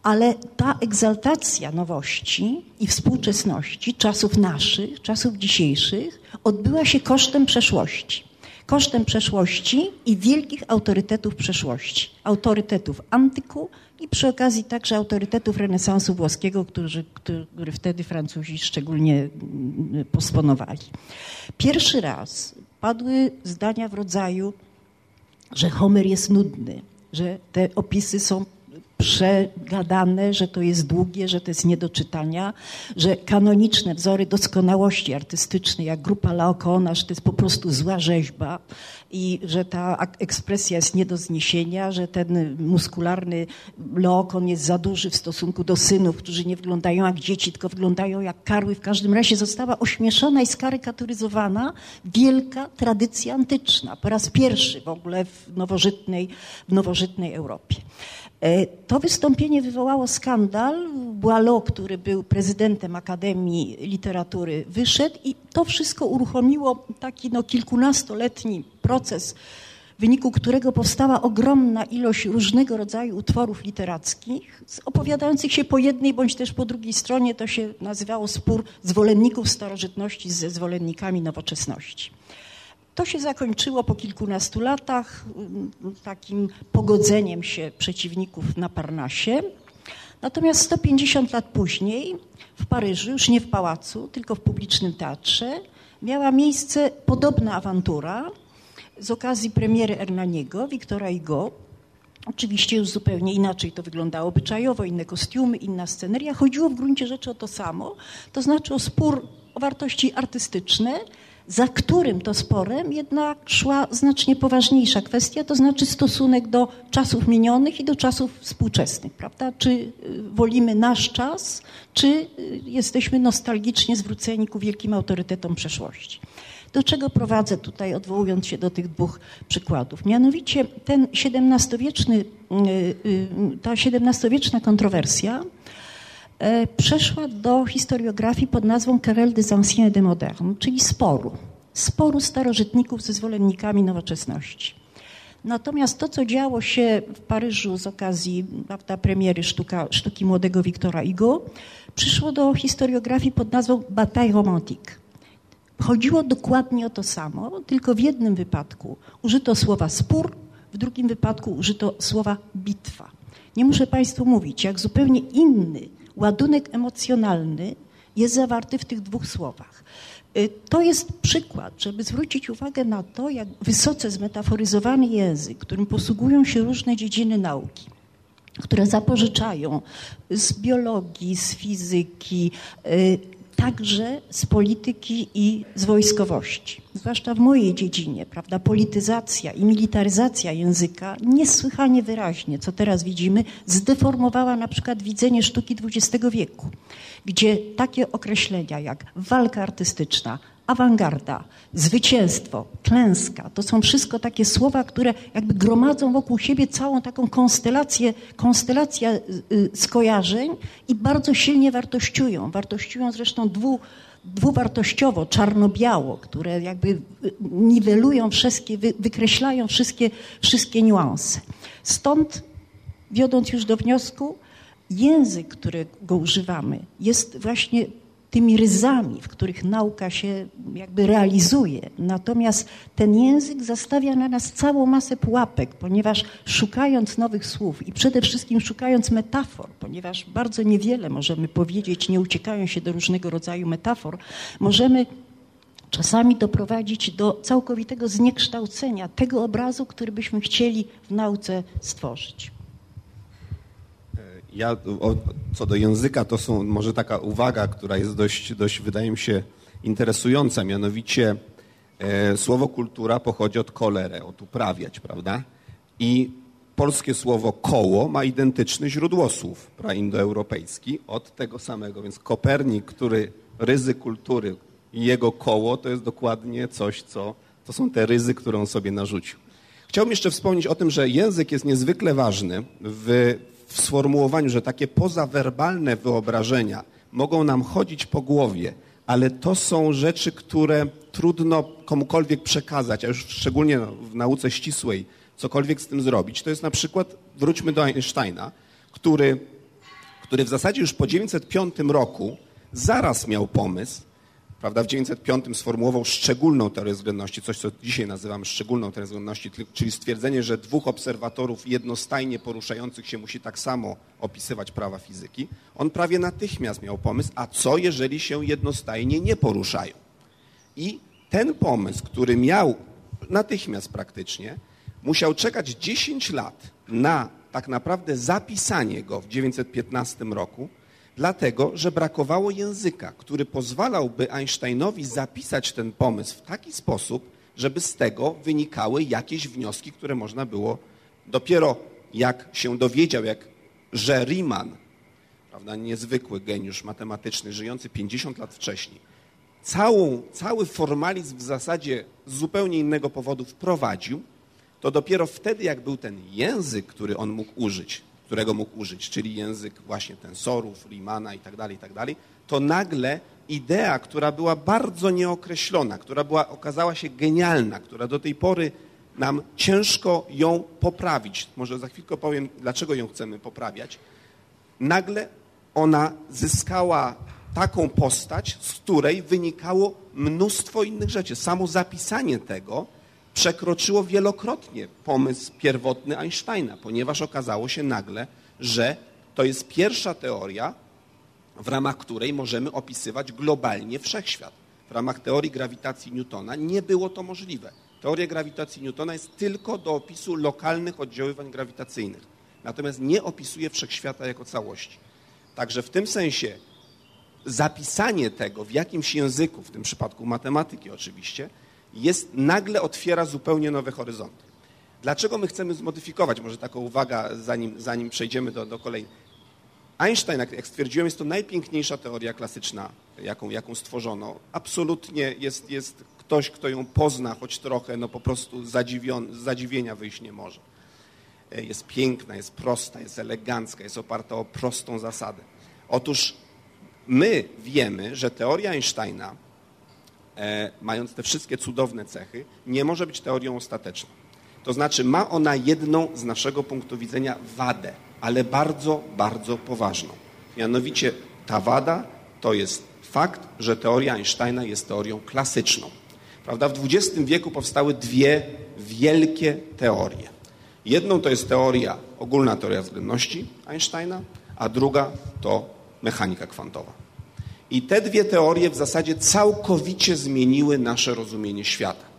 Ale ta egzaltacja nowości i współczesności, czasów naszych, czasów dzisiejszych, odbyła się kosztem przeszłości kosztem przeszłości i wielkich autorytetów przeszłości. Autorytetów antyku i przy okazji także autorytetów renesansu włoskiego, który, który wtedy Francuzi szczególnie mm, posponowali. Pierwszy raz padły zdania w rodzaju, że Homer jest nudny, że te opisy są przegadane, że to jest długie, że to jest nie do czytania, że kanoniczne wzory doskonałości artystycznej, jak grupa Laokoona, że to jest po prostu zła rzeźba i że ta ekspresja jest nie do zniesienia, że ten muskularny Laokon jest za duży w stosunku do synów, którzy nie wyglądają jak dzieci, tylko wyglądają jak karły. W każdym razie została ośmieszona i skarykaturyzowana wielka tradycja antyczna. Po raz pierwszy w ogóle w nowożytnej, w nowożytnej Europie. E, to wystąpienie wywołało skandal. Boileau, który był prezydentem Akademii Literatury, wyszedł i to wszystko uruchomiło taki no, kilkunastoletni proces, w wyniku którego powstała ogromna ilość różnego rodzaju utworów literackich, opowiadających się po jednej bądź też po drugiej stronie. To się nazywało spór zwolenników starożytności ze zwolennikami nowoczesności. To się zakończyło po kilkunastu latach mm, takim pogodzeniem się przeciwników na Parnasie. Natomiast 150 lat później w Paryżu, już nie w pałacu, tylko w publicznym teatrze, miała miejsce podobna awantura z okazji premiery Hernaniego, Wiktora Hugo. Oczywiście już zupełnie inaczej to wyglądało obyczajowo, inne kostiumy, inna sceneria. Chodziło w gruncie rzeczy o to samo, to znaczy o spór o wartości artystyczne, za którym to sporem jednak szła znacznie poważniejsza kwestia, to znaczy stosunek do czasów minionych i do czasów współczesnych, prawda? Czy y, wolimy nasz czas, czy y, jesteśmy nostalgicznie zwróceni ku wielkim autorytetom przeszłości. Do czego prowadzę tutaj, odwołując się do tych dwóch przykładów? Mianowicie ten XVII-wieczny, y, ta XVII-wieczna kontrowersja przeszła do historiografii pod nazwą Querelle des Anciens et des Modernes, czyli sporu. Sporu starożytników ze zwolennikami nowoczesności. Natomiast to, co działo się w Paryżu z okazji prawda, premiery sztuka, sztuki młodego Wiktora Hugo, przyszło do historiografii pod nazwą Bataille Romantique. Chodziło dokładnie o to samo, tylko w jednym wypadku użyto słowa spór, w drugim wypadku użyto słowa bitwa. Nie muszę Państwu mówić, jak zupełnie inny ładunek emocjonalny jest zawarty w tych dwóch słowach. Y, to jest przykład, żeby zwrócić uwagę na to, jak wysoce zmetaforyzowany język, którym posługują się różne dziedziny nauki, które zapożyczają z biologii, z fizyki, y, także z polityki i z wojskowości. Zwłaszcza w mojej dziedzinie, prawda, polityzacja i militaryzacja języka niesłychanie wyraźnie, co teraz widzimy, zdeformowała na przykład widzenie sztuki XX wieku, gdzie takie określenia jak walka artystyczna, awangarda, zwycięstwo, klęska. To są wszystko takie słowa, które jakby gromadzą wokół siebie całą taką konstelację, konstelację y, y, skojarzeń i bardzo silnie wartościują. Wartościują zresztą dwu, dwuwartościowo, czarno-biało, które jakby y, niwelują wszystkie, wykreślają wszystkie, wszystkie niuanse. Stąd, wiodąc już do wniosku, język, którego używamy, jest właśnie tymi ryzami, w których nauka się jakby realizuje. Natomiast ten język zastawia na nas całą masę pułapek, ponieważ szukając nowych słów i przede wszystkim szukając metafor, ponieważ bardzo niewiele możemy powiedzieć, nie uciekając się do różnego rodzaju metafor, możemy czasami doprowadzić do całkowitego zniekształcenia tego obrazu, który byśmy chcieli w nauce stworzyć. Ja o, co do języka, to są może taka uwaga, która jest dość, dość wydaje mi się, interesująca. Mianowicie e, słowo kultura pochodzi od kolere, od uprawiać, prawda? I polskie słowo koło ma identyczny źródło słów praindoeuropejski od tego samego. Więc Kopernik, który ryzy kultury i jego koło, to jest dokładnie coś, co to są te ryzy, które on sobie narzucił. Chciałbym jeszcze wspomnieć o tym, że język jest niezwykle ważny w w sformułowaniu, że takie pozawerbalne wyobrażenia mogą nam chodzić po głowie, ale to są rzeczy, które trudno komukolwiek przekazać, a już szczególnie w nauce ścisłej cokolwiek z tym zrobić. To jest na przykład, wróćmy do Einsteina, który, który w zasadzie już po 905 roku zaraz miał pomysł, prawda, w 1905 sformułował szczególną teorię względności, coś co dzisiaj nazywamy szczególną teorią względności, czyli stwierdzenie, że dwóch obserwatorów jednostajnie poruszających się musi tak samo opisywać prawa fizyki. On prawie natychmiast miał pomysł, a co jeżeli się jednostajnie nie poruszają? I ten pomysł, który miał natychmiast praktycznie, musiał czekać 10 lat na tak naprawdę zapisanie go w 1915 roku, dlatego że brakowało języka, który pozwalałby Einsteinowi zapisać ten pomysł w taki sposób, żeby z tego wynikały jakieś wnioski, które można było dopiero jak się dowiedział, jak że Riemann, prawda, niezwykły geniusz matematyczny, żyjący 50 lat wcześniej, całą, cały formalizm w zasadzie z zupełnie innego powodu wprowadził, to dopiero wtedy, jak był ten język, który on mógł użyć, którego mógł użyć, czyli język właśnie tensorów, Riemanna i tak dalej, i tak to nagle idea, która była bardzo nieokreślona, która była, okazała się genialna, która do tej pory nam ciężko ją poprawić, może za chwilkę powiem, dlaczego ją chcemy poprawiać, nagle ona zyskała taką postać, z której wynikało mnóstwo innych rzeczy. Samo zapisanie tego przekroczyło wielokrotnie pomysł pierwotny Einsteina, ponieważ okazało się nagle, że to jest pierwsza teoria, w ramach której możemy opisywać globalnie wszechświat. W ramach teorii grawitacji Newtona nie było to możliwe. Teoria grawitacji Newtona jest tylko do opisu lokalnych oddziaływań grawitacyjnych, natomiast nie opisuje wszechświata jako całości. Także w tym sensie zapisanie tego w jakimś języku, w tym przypadku matematyki oczywiście, jest, nagle otwiera zupełnie nowe horyzonty. Dlaczego my chcemy zmodyfikować? Może taką uwaga, zanim, zanim przejdziemy do, do kolejnej. Einstein, jak stwierdziłem, jest to najpiękniejsza teoria klasyczna, jaką, jaką stworzono. Absolutnie jest, jest ktoś, kto ją pozna choć trochę, no po prostu zadziwion, z zadziwienia wyjść nie może. E, jest piękna, jest prosta, jest elegancka, jest oparta o prostą zasadę. Otóż my wiemy, że teoria Einsteina mając te wszystkie cudowne cechy, nie może być teorią ostateczną. To znaczy ma ona jedną z naszego punktu widzenia wadę, ale bardzo, bardzo poważną. Mianowicie ta wada to jest fakt, że teoria Einsteina jest teorią klasyczną. Prawda? W XX wieku powstały dwie wielkie teorie. Jedną to jest teoria, ogólna teoria względności Einsteina, a druga to mechanika kwantowa. I te dwie teorie w zasadzie całkowicie zmieniły nasze rozumienie świata.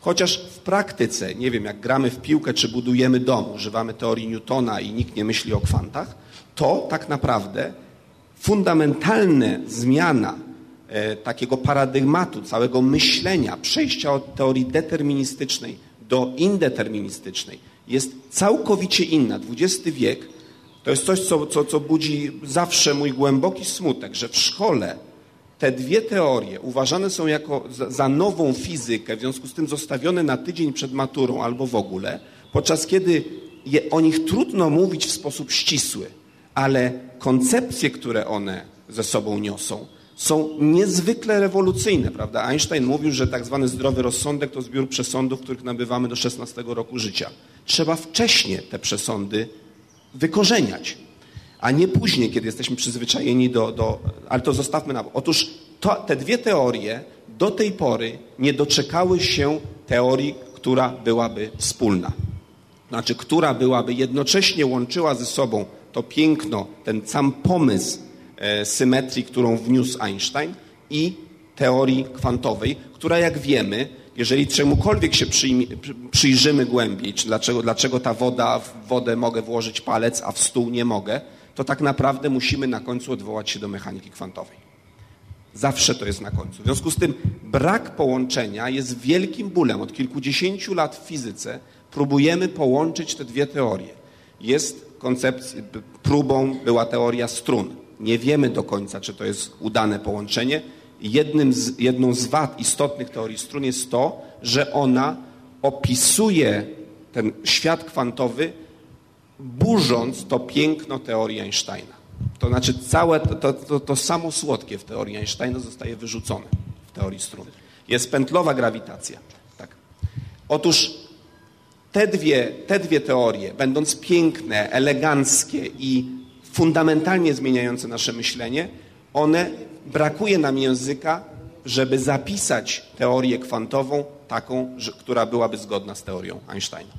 Chociaż w praktyce, nie wiem, jak gramy w piłkę czy budujemy dom, używamy teorii Newtona i nikt nie myśli o kwantach, to tak naprawdę fundamentalna zmiana e, takiego paradygmatu, całego myślenia, przejścia od teorii deterministycznej do indeterministycznej jest całkowicie inna. XX wiek to jest coś, co, co, co budzi zawsze mój głęboki smutek, że w szkole te dwie teorie uważane są jako za, za nową fizykę, w związku z tym zostawione na tydzień przed maturą albo w ogóle, podczas kiedy je, o nich trudno mówić w sposób ścisły, ale koncepcje, które one ze sobą niosą, są niezwykle rewolucyjne, prawda? Einstein mówił, że tak zwany zdrowy rozsądek to zbiór przesądów, których nabywamy do 16 roku życia. Trzeba wcześniej te przesądy wykorzeniać, a nie później, kiedy jesteśmy przyzwyczajeni do... do ale to zostawmy na... Otóż to, te dwie teorie do tej pory nie doczekały się teorii, która byłaby wspólna. Znaczy, która byłaby jednocześnie łączyła ze sobą to piękno, ten sam pomysł e, symetrii, którą wniósł Einstein i teorii kwantowej, która jak wiemy, jeżeli czemukolwiek się przyjrzymy głębiej, czy dlaczego, dlaczego ta woda, w wodę mogę włożyć palec, a w stół nie mogę, to tak naprawdę musimy na końcu odwołać się do mechaniki kwantowej. Zawsze to jest na końcu. W związku z tym brak połączenia jest wielkim bólem. Od kilkudziesięciu lat w fizyce próbujemy połączyć te dwie teorie. Jest koncepcja, próbą była teoria strun. Nie wiemy do końca, czy to jest udane połączenie. Jednym z, jedną z wad istotnych teorii strun jest to, że ona opisuje ten świat kwantowy, burząc to piękno teorii Einsteina. To znaczy całe to, to, to, to samo słodkie w teorii Einsteina zostaje wyrzucone w teorii strun. Jest pętlowa grawitacja. Tak. Otóż te dwie, te dwie teorie, będąc piękne, eleganckie i fundamentalnie zmieniające nasze myślenie, one brakuje nam języka, żeby zapisać teorię kwantową taką, która byłaby zgodna z teorią Einsteina.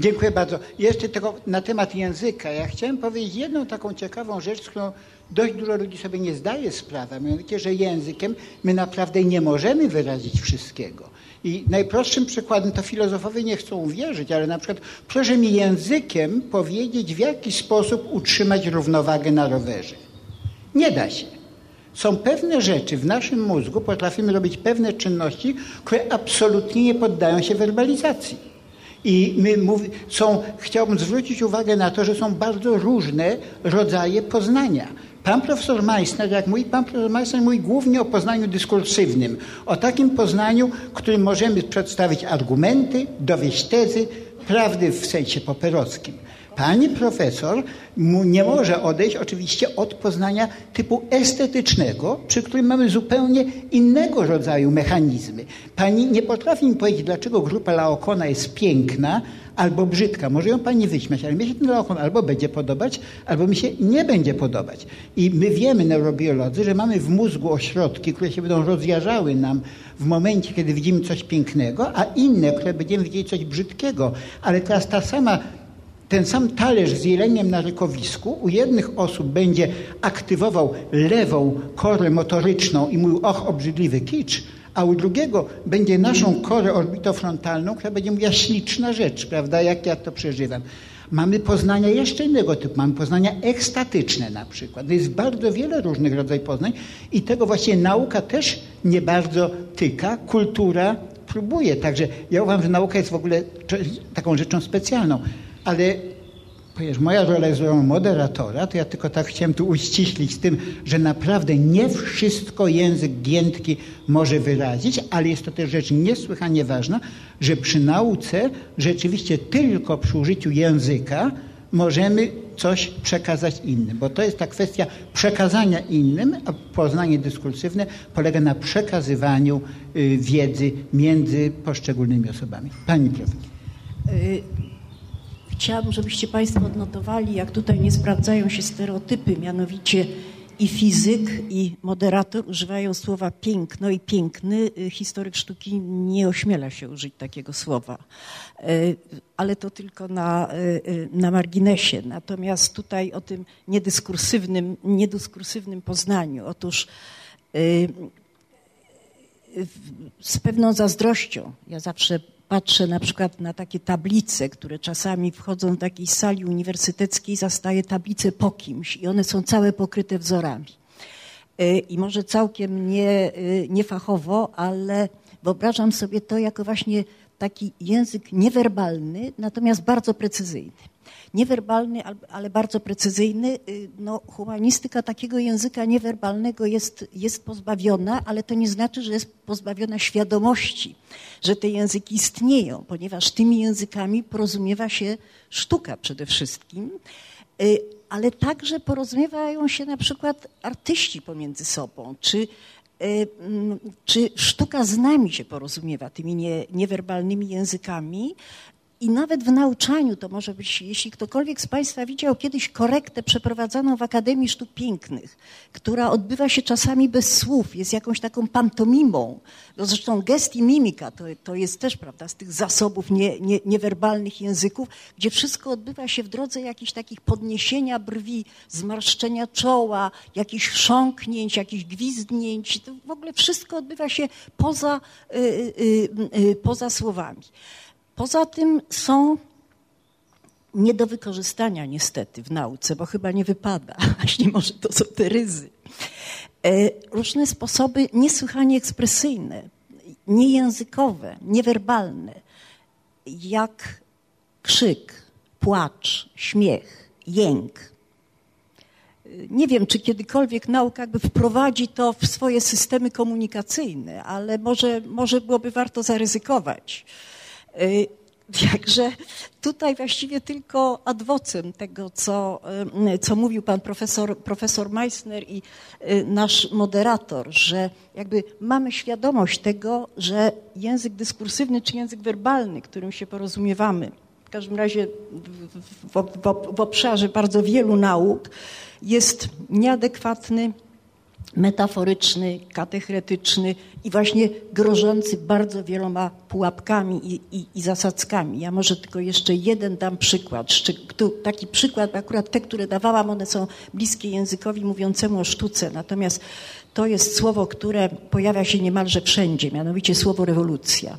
Dziękuję bardzo. Jeszcze tego na temat języka. Ja chciałem powiedzieć jedną taką ciekawą rzecz, z którą dość dużo ludzi sobie nie zdaje sprawy, mianowicie, że językiem my naprawdę nie możemy wyrazić wszystkiego. I najprostszym przykładem to filozofowie nie chcą uwierzyć, ale na przykład proszę mi językiem powiedzieć, w jaki sposób utrzymać równowagę na rowerze. Nie da się. Są pewne rzeczy w naszym mózgu, potrafimy robić pewne czynności, które absolutnie nie poddają się werbalizacji. I my mówi, są, chciałbym zwrócić uwagę na to, że są bardzo różne rodzaje poznania. Pan profesor Meissner, jak mówi, pan profesor Meissner mówi głównie o poznaniu dyskursywnym, o takim poznaniu, którym możemy przedstawić argumenty, dowieść tezy, prawdy w sensie poperowskim. Pani profesor nie może odejść oczywiście od poznania typu estetycznego, przy którym mamy zupełnie innego rodzaju mechanizmy. Pani nie potrafi mi powiedzieć, dlaczego grupa Laokona jest piękna, albo brzydka. Może ją pani wyśmiać, ale mi się ten laokon albo będzie podobać, albo mi się nie będzie podobać. I my wiemy, neurobiolodzy, że mamy w mózgu ośrodki, które się będą rozjarzały nam w momencie, kiedy widzimy coś pięknego, a inne, które będziemy widzieli coś brzydkiego. Ale teraz ta sama ten sam talerz z jeleniem na rykowisku u jednych osób będzie aktywował lewą korę motoryczną i mówił, och, obrzydliwy kicz, a u drugiego będzie naszą korę orbitofrontalną, która będzie mówiła śliczna rzecz, prawda, jak ja to przeżywam. Mamy poznania jeszcze innego typu, mamy poznania ekstatyczne na przykład. No jest bardzo wiele różnych rodzajów poznań i tego właśnie nauka też nie bardzo tyka, kultura próbuje. Także ja uważam, że nauka jest w ogóle taką rzeczą specjalną, ale ponieważ moja rola jest rolą moderatora, to ja tylko tak chciałem tu uściślić z tym, że naprawdę nie wszystko język giętki może wyrazić, ale jest to też rzecz niesłychanie ważna, że przy nauce rzeczywiście tylko przy użyciu języka możemy coś przekazać innym, bo to jest ta kwestia przekazania innym, a poznanie dyskursywne polega na przekazywaniu y, wiedzy między poszczególnymi osobami. Pani profesor. Y, Chciałabym, żebyście Państwo odnotowali, jak tutaj nie sprawdzają się stereotypy, mianowicie i fizyk, i moderator używają słowa piękno i piękny. Historyk sztuki nie ośmiela się użyć takiego słowa, e, ale to tylko na, e, na marginesie. Natomiast tutaj o tym niedyskursywnym, niedyskursywnym poznaniu. Otóż z pewną zazdrością, ja zawsze patrzę na przykład na takie tablice, które czasami wchodzą do takiej sali uniwersyteckiej, zastaję tablice po kimś i one są całe pokryte wzorami. E, I może całkiem nie, e, nie fachowo, ale wyobrażam sobie to jako właśnie taki język niewerbalny, natomiast bardzo precyzyjny niewerbalny, ale bardzo precyzyjny. Y, no, humanistyka takiego języka niewerbalnego jest, jest pozbawiona, ale to nie znaczy, że jest pozbawiona świadomości, że te języki istnieją, ponieważ tymi językami porozumiewa się sztuka przede wszystkim y, ale także porozumiewają się na przykład artyści pomiędzy sobą, czy, y, mm, czy sztuka z nami się porozumiewa tymi nie, niewerbalnymi językami, i nawet w nauczaniu to może być, jeśli ktokolwiek z Państwa widział kiedyś korektę przeprowadzoną w Akademii Sztuk Pięknych, która odbywa się czasami bez słów, jest jakąś taką pantomimą. No zresztą gest i mimika to, to jest też, prawda, z tych zasobów nie, nie, niewerbalnych języków, gdzie wszystko odbywa się w drodze jakichś takich podniesienia brwi, zmarszczenia czoła, jakichś chrząknięć, jakichś gwizdnięć. To w ogóle wszystko odbywa się poza, y, y, y, poza słowami. Poza tym są nie do wykorzystania niestety w nauce, bo chyba nie wypada, *laughs* właśnie może to są te ryzy. E, różne sposoby niesłychanie ekspresyjne, niejęzykowe, niewerbalne, jak krzyk, płacz, śmiech, jęk. Nie wiem, czy kiedykolwiek nauka jakby wprowadzi to w swoje systemy komunikacyjne, ale może, może byłoby warto zaryzykować. Y, *laughs* także tutaj właściwie tylko adwocem tego, co, y, co mówił pan profesor, profesor Meissner i y, nasz moderator, że jakby mamy świadomość tego, że język dyskursywny czy język werbalny, którym się porozumiewamy, w każdym razie w, w, w, w obszarze bardzo wielu nauk, jest nieadekwatny metaforyczny, katechretyczny i właśnie grożący bardzo wieloma pułapkami i, i, i, zasadzkami. Ja może tylko jeszcze jeden dam przykład. Taki przykład, akurat te, które dawałam, one są bliskie językowi mówiącemu o sztuce, natomiast to jest słowo, które pojawia się niemalże wszędzie, mianowicie słowo rewolucja.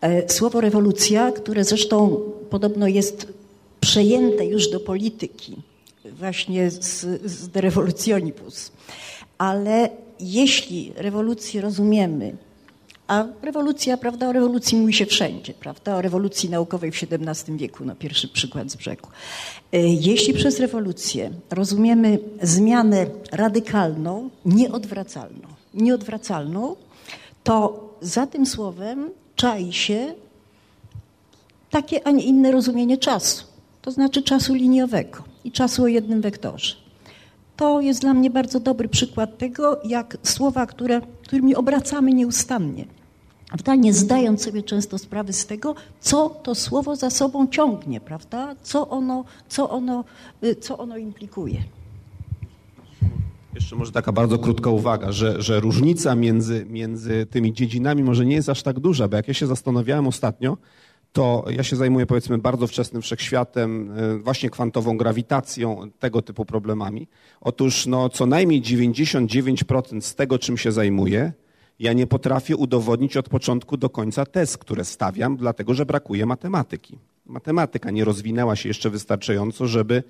E, słowo rewolucja, które zresztą podobno jest przejęte już do polityki, właśnie z, z de revolutionibus ale jeśli rewolucję rozumiemy, a rewolucja, prawda, o rewolucji mówi się wszędzie, prawda, o rewolucji naukowej w XVII wieku, no pierwszy przykład z brzegu. E, jeśli przez rewolucję rozumiemy zmianę radykalną, nieodwracalną, nieodwracalną, to za tym słowem czai się takie, a nie inne rozumienie czasu, to znaczy czasu liniowego i czasu o jednym wektorze to jest dla mnie bardzo dobry przykład tego, jak słowa, które, którymi obracamy nieustannie, nie zdając sobie często sprawy z tego, co to słowo za sobą ciągnie, prawda? Co, ono, co, ono, y, co ono implikuje. Jeszcze może taka bardzo krótka uwaga, że, że różnica między, między tymi dziedzinami może nie jest aż tak duża, bo jak ja się zastanawiałem ostatnio, to ja się zajmuję powiedzmy bardzo wczesnym wszechświatem, e, właśnie kwantową grawitacją, tego typu problemami. Otóż no, co najmniej 99% z tego, czym się zajmuję, ja nie potrafię udowodnić od początku do końca tez, które stawiam, dlatego że brakuje matematyki. Matematyka nie rozwinęła się jeszcze wystarczająco, żeby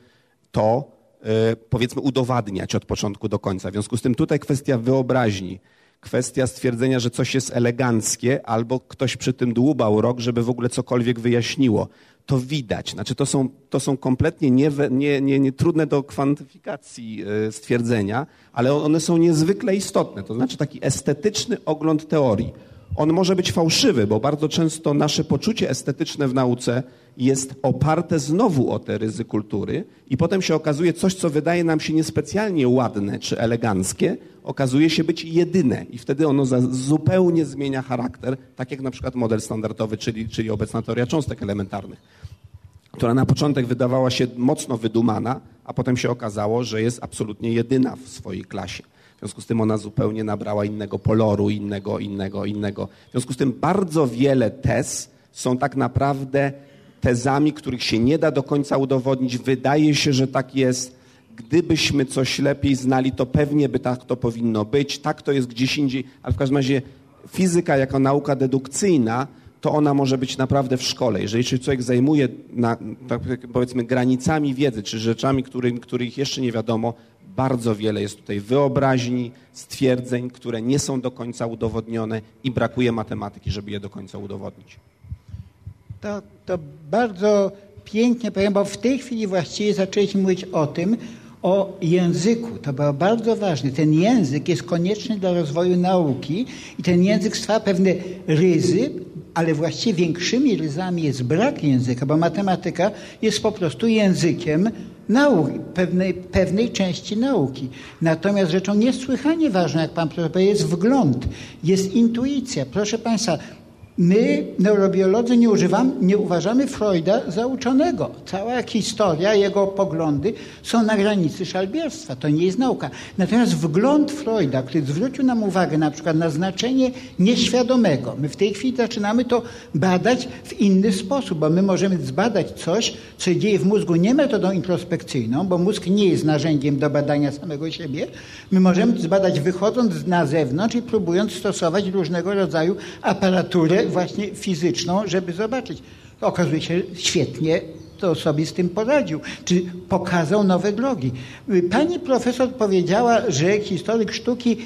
to e, powiedzmy udowadniać od początku do końca. W związku z tym tutaj kwestia wyobraźni, kwestia stwierdzenia, że coś jest eleganckie, albo ktoś przy tym dłubał rok, żeby w ogóle cokolwiek wyjaśniło. To widać. Znaczy, to są, to są kompletnie nie, nie, nie, nie trudne do kwantyfikacji e, stwierdzenia, ale one są niezwykle istotne. To znaczy taki estetyczny ogląd teorii. On może być fałszywy, bo bardzo często nasze poczucie estetyczne w nauce jest oparte znowu o te ryzy kultury i potem się okazuje coś, co wydaje nam się niespecjalnie ładne czy eleganckie, okazuje się być jedyne i wtedy ono zupełnie zmienia charakter, tak jak na przykład model standardowy, czyli, czyli obecna teoria cząstek elementarnych, która na początek wydawała się mocno wydumana, a potem się okazało, że jest absolutnie jedyna w swojej klasie. W związku z tym ona zupełnie nabrała innego poloru, innego, innego, innego. W związku z tym bardzo wiele tez są tak naprawdę tezami, których się nie da do końca udowodnić. Wydaje się, że tak jest. Gdybyśmy coś lepiej znali, to pewnie by tak to powinno być. Tak to jest gdzieś indziej, ale w każdym razie fizyka jako nauka dedukcyjna, to ona może być naprawdę w szkole. Jeżeli się człowiek zajmuje na, tak powiedzmy granicami wiedzy, czy rzeczami, którym, których jeszcze nie wiadomo, bardzo wiele jest tutaj wyobraźni, stwierdzeń, które nie są do końca udowodnione i brakuje matematyki, żeby je do końca udowodnić. To, to bardzo pięknie powiem, bo w tej chwili właściwie zaczęliśmy mówić o tym, o języku. To było bardzo ważne. Ten język jest konieczny dla rozwoju nauki i ten język stwarza pewne ryzy, ale właściwie większymi ryzami jest brak języka, bo matematyka jest po prostu językiem nauki, pewnej, pewnej części nauki. Natomiast rzeczą niesłychanie ważną, jak pan profesor jest wgląd, jest intuicja. Proszę państwa, My, neurobiolodzy, nie, używamy, nie uważamy Freuda za uczonego. Cała historia, jego poglądy są na granicy szalbierstwa. To nie jest nauka. Natomiast wgląd Freuda, który zwrócił nam uwagę na przykład na znaczenie nieświadomego, my w tej chwili zaczynamy to badać w inny sposób, bo my możemy zbadać coś, co się dzieje w mózgu nie metodą introspekcyjną, bo mózg nie jest narzędziem do badania samego siebie. My możemy zbadać wychodząc na zewnątrz i próbując stosować różnego rodzaju aparaturę właśnie fizyczną, żeby zobaczyć. Okazuje się, świetnie to sobie z tym poradził, czy pokazał nowe drogi. Pani profesor powiedziała, że historyk sztuki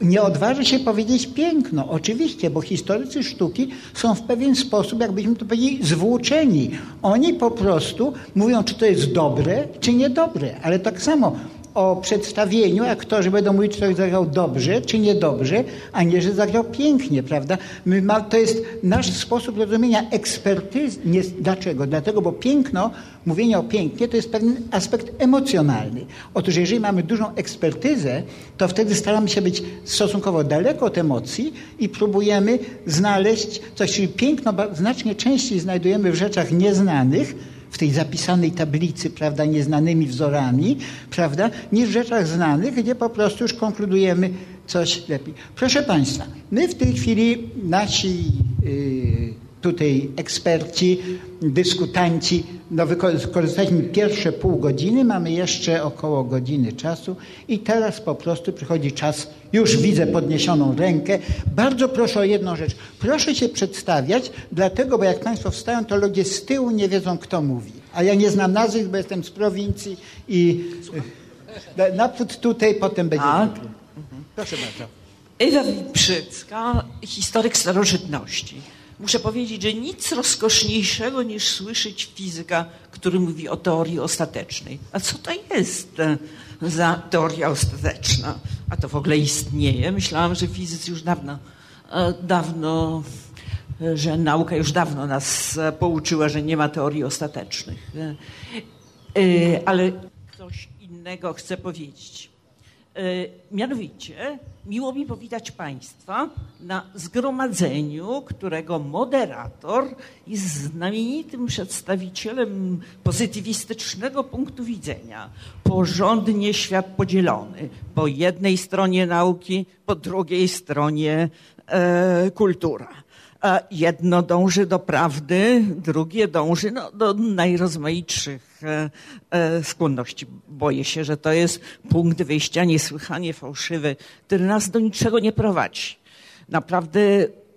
nie odważy się powiedzieć piękno. Oczywiście, bo historycy sztuki są w pewien sposób, jakbyśmy to powiedzieli, zwłóczeni. Oni po prostu mówią, czy to jest dobre, czy niedobre. Ale tak samo o przedstawieniu, aktorzy będą mówić, czy ktoś zagrał dobrze, czy niedobrze, a nie, że zagrał pięknie, prawda? Ma, to jest nasz sposób rozumienia ekspertyzy. Nie, dlaczego? Dlatego, bo piękno, mówienie o pięknie, to jest pewien aspekt emocjonalny. Otóż jeżeli mamy dużą ekspertyzę, to wtedy staramy się być stosunkowo daleko od emocji i próbujemy znaleźć coś, czyli piękno znacznie częściej znajdujemy w rzeczach nieznanych, w tej zapisanej tablicy, prawda, nieznanymi wzorami, prawda, niż w rzeczach znanych, gdzie po prostu już konkludujemy coś lepiej. Proszę Państwa, my w tej chwili nasi yy, tutaj eksperci, dyskutanci, no wykorzystaliśmy pierwsze pół godziny, mamy jeszcze około godziny czasu i teraz po prostu przychodzi czas, już widzę podniesioną rękę. Bardzo proszę o jedną rzecz. Proszę się przedstawiać, dlatego, bo jak Państwo wstają, to ludzie z tyłu nie wiedzą, kto mówi. A ja nie znam nazwisk, bo jestem z prowincji i e, naprzód tutaj, potem będzie. Tak. Proszę bardzo. Ewa Wiprzycka, historyk starożytności. Muszę powiedzieć, że nic rozkoszniejszego niż słyszeć fizyka, który mówi o teorii ostatecznej. A co to jest e, za teoria ostateczna? A to w ogóle istnieje. Myślałam, że fizycy już dawno, e, dawno, e, że nauka już dawno nas pouczyła, że nie ma teorii ostatecznych. Ale coś innego chcę powiedzieć. Mianowicie, miło mi powitać Państwa na zgromadzeniu, którego moderator jest znamienitym przedstawicielem pozytywistycznego punktu widzenia. Porządnie świat podzielony. Po jednej stronie nauki, po drugiej stronie e, kultura. Jedno dąży do prawdy, drugie dąży no, do najrozmaitszych e, e, skłonności. Boję się, że to jest punkt wyjścia niesłychanie fałszywy, który nas do niczego nie prowadzi. Naprawdę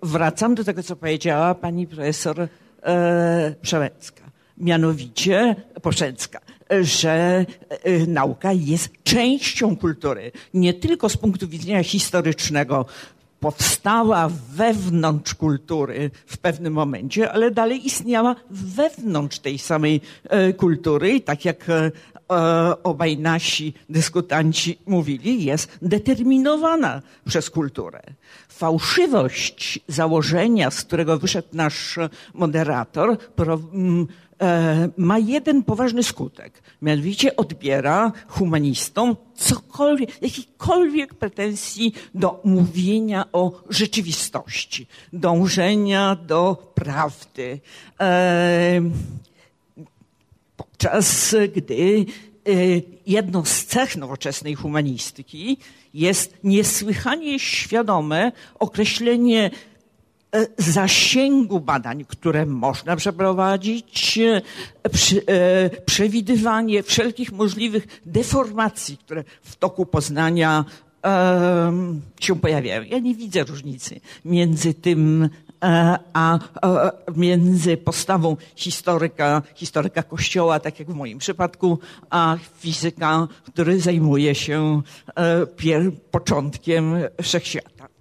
wracam do tego, co powiedziała pani profesor e, Przełęcka. Mianowicie, Poszecka, że nauka jest częścią kultury. Nie tylko z punktu widzenia historycznego, powstała wewnątrz kultury w pewnym momencie, ale dalej istniała wewnątrz tej samej e, kultury i tak jak e, e, obaj nasi dyskutanci mówili, jest determinowana przez kulturę. Fałszywość założenia, z którego wyszedł nasz moderator, E, ma jeden poważny skutek. Mianowicie odbiera humanistom cokolwiek, jakikolwiek pretensji do mówienia o rzeczywistości, dążenia do prawdy. E, podczas gdy e, jedną z cech nowoczesnej humanistyki jest niesłychanie świadome określenie E, zasięgu badań, które można przeprowadzić, e, e, przewidywanie wszelkich możliwych deformacji, które w toku poznania się pojawiają. Ja nie widzę różnicy między tym a między postawą historyka, historyka kościoła, tak jak w moim przypadku, a fizyka, który zajmuje się początkiem wszechświata.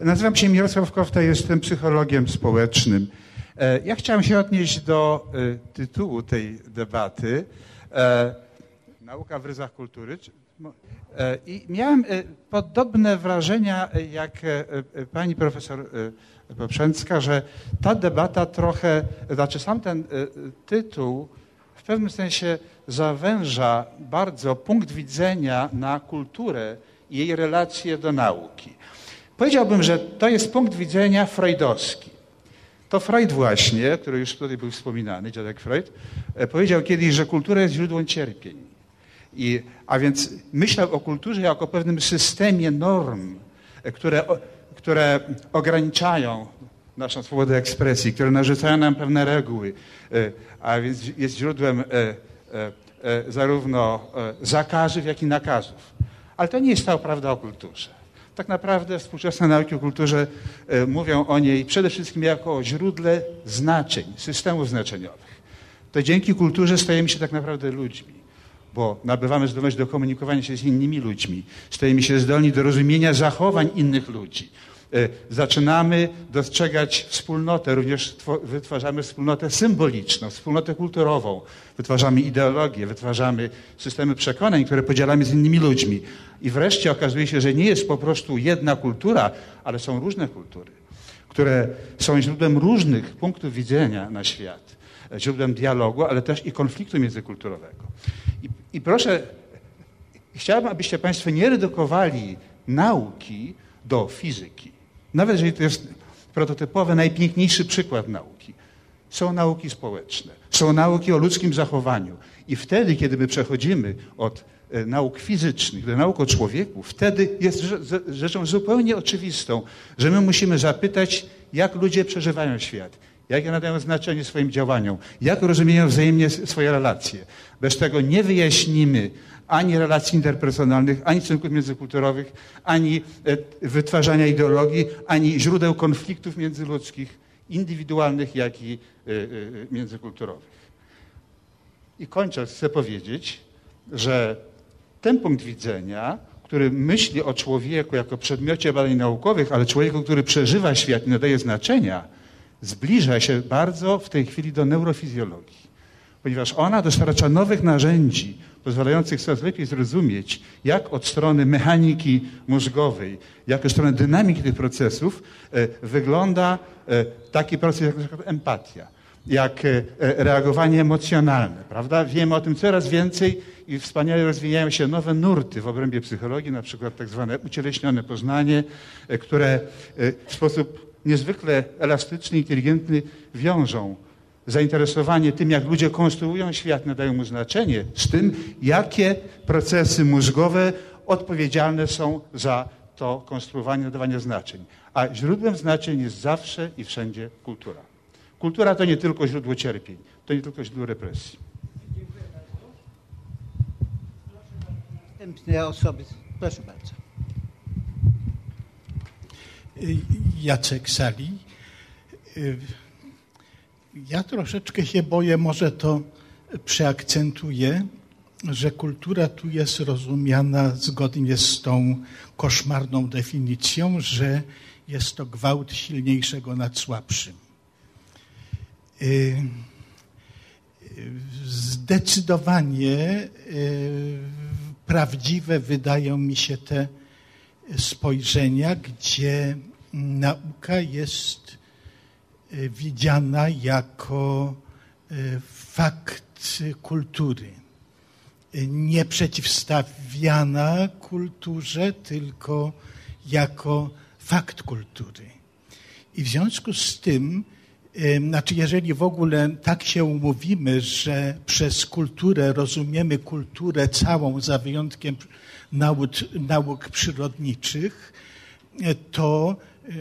Nazywam się Mirosław Kofta, jestem psychologiem społecznym. E, ja chciałem się odnieść do e, tytułu tej debaty. E, nauka w ryzach kultury. I miałem podobne wrażenia jak pani profesor Poprzęcka, że ta debata trochę, znaczy sam ten tytuł w pewnym sensie zawęża bardzo punkt widzenia na kulturę i jej relacje do nauki. Powiedziałbym, że to jest punkt widzenia freudowski. To Freud właśnie, który już tutaj był wspominany, dziadek Freud, e, powiedział kiedyś, że kultura jest źródłem cierpień. I, a więc myślał o kulturze jako o pewnym systemie norm, e, które, które ograniczają naszą swobodę ekspresji, które narzucają nam pewne reguły, e, a więc jest źródłem zarówno zakazów, jak i nakazów. Ale to nie jest cała prawda o kulturze. Tak naprawdę współczesne nauki o kulturze e, mówią o niej przede wszystkim jako o źródle znaczeń, systemów znaczeniowych. To dzięki kulturze stajemy się tak naprawdę ludźmi, bo nabywamy zdolność do komunikowania się z innymi ludźmi, stajemy się zdolni do rozumienia zachowań innych ludzi. E, zaczynamy dostrzegać wspólnotę, również wytwarzamy wspólnotę symboliczną, wspólnotę kulturową, wytwarzamy ideologię, wytwarzamy systemy przekonań, które podzielamy z innymi ludźmi. I wreszcie okazuje się, że nie jest po prostu jedna kultura, ale są różne kultury, które są źródłem różnych punktów widzenia na świat, źródłem dialogu, ale też i konfliktu międzykulturowego. I, i proszę, chciałbym, abyście Państwo nie redukowali nauki do fizyki. Nawet jeżeli to jest prototypowy, najpiękniejszy przykład nauki. Są nauki społeczne, są nauki o ludzkim zachowaniu. I wtedy, kiedy my przechodzimy od e, nauk fizycznych do nauk o człowieku, wtedy jest rzeczą zupełnie oczywistą, że my musimy zapytać, jak ludzie przeżywają świat, jakie nadają znaczenie swoim działaniom, jak rozumieją wzajemnie swoje relacje. Bez tego nie wyjaśnimy ani relacji interpersonalnych, ani stosunków międzykulturowych, ani e, wytwarzania ideologii, ani źródeł konfliktów międzyludzkich, indywidualnych, jak i e, e, międzykulturowych. I kończąc, chcę powiedzieć, że ten punkt widzenia, który myśli o człowieku jako przedmiocie badań naukowych, ale człowieku, który przeżywa świat i nadaje znaczenia, zbliża się bardzo w tej chwili do neurofizjologii, ponieważ ona dostarcza nowych narzędzi pozwalających coraz lepiej zrozumieć, jak od strony mechaniki mózgowej, jak od strony dynamiki tych procesów e, wygląda e, taki proces jak na przykład empatia, jak e, reagowanie emocjonalne, prawda? Wiemy o tym coraz więcej i wspaniale rozwijają się nowe nurty w obrębie psychologii, na przykład tak zwane ucieleśnione poznanie, które w sposób niezwykle elastyczny, inteligentny wiążą zainteresowanie tym, jak ludzie konstruują świat, nadają mu znaczenie, z tym, jakie procesy mózgowe odpowiedzialne są za to konstruowanie, nadawanie znaczeń. A źródłem znaczeń jest zawsze i wszędzie kultura. Kultura to nie tylko źródło cierpień, to nie tylko źródło represji. Następne osoby, proszę bardzo. Jacek Sali. Ja troszeczkę się boję, może to przeakcentuję, że kultura tu jest rozumiana zgodnie z tą koszmarną definicją, że jest to gwałt silniejszego nad słabszym. Y, zdecydowanie y, prawdziwe wydają mi się te spojrzenia, gdzie nauka jest widziana jako e, fakt kultury. E, nie przeciwstawiana kulturze, tylko jako fakt kultury. I w związku z tym, znaczy jeżeli w ogóle tak się umówimy, że przez kulturę rozumiemy kulturę całą, za wyjątkiem nauk, nauk przyrodniczych, to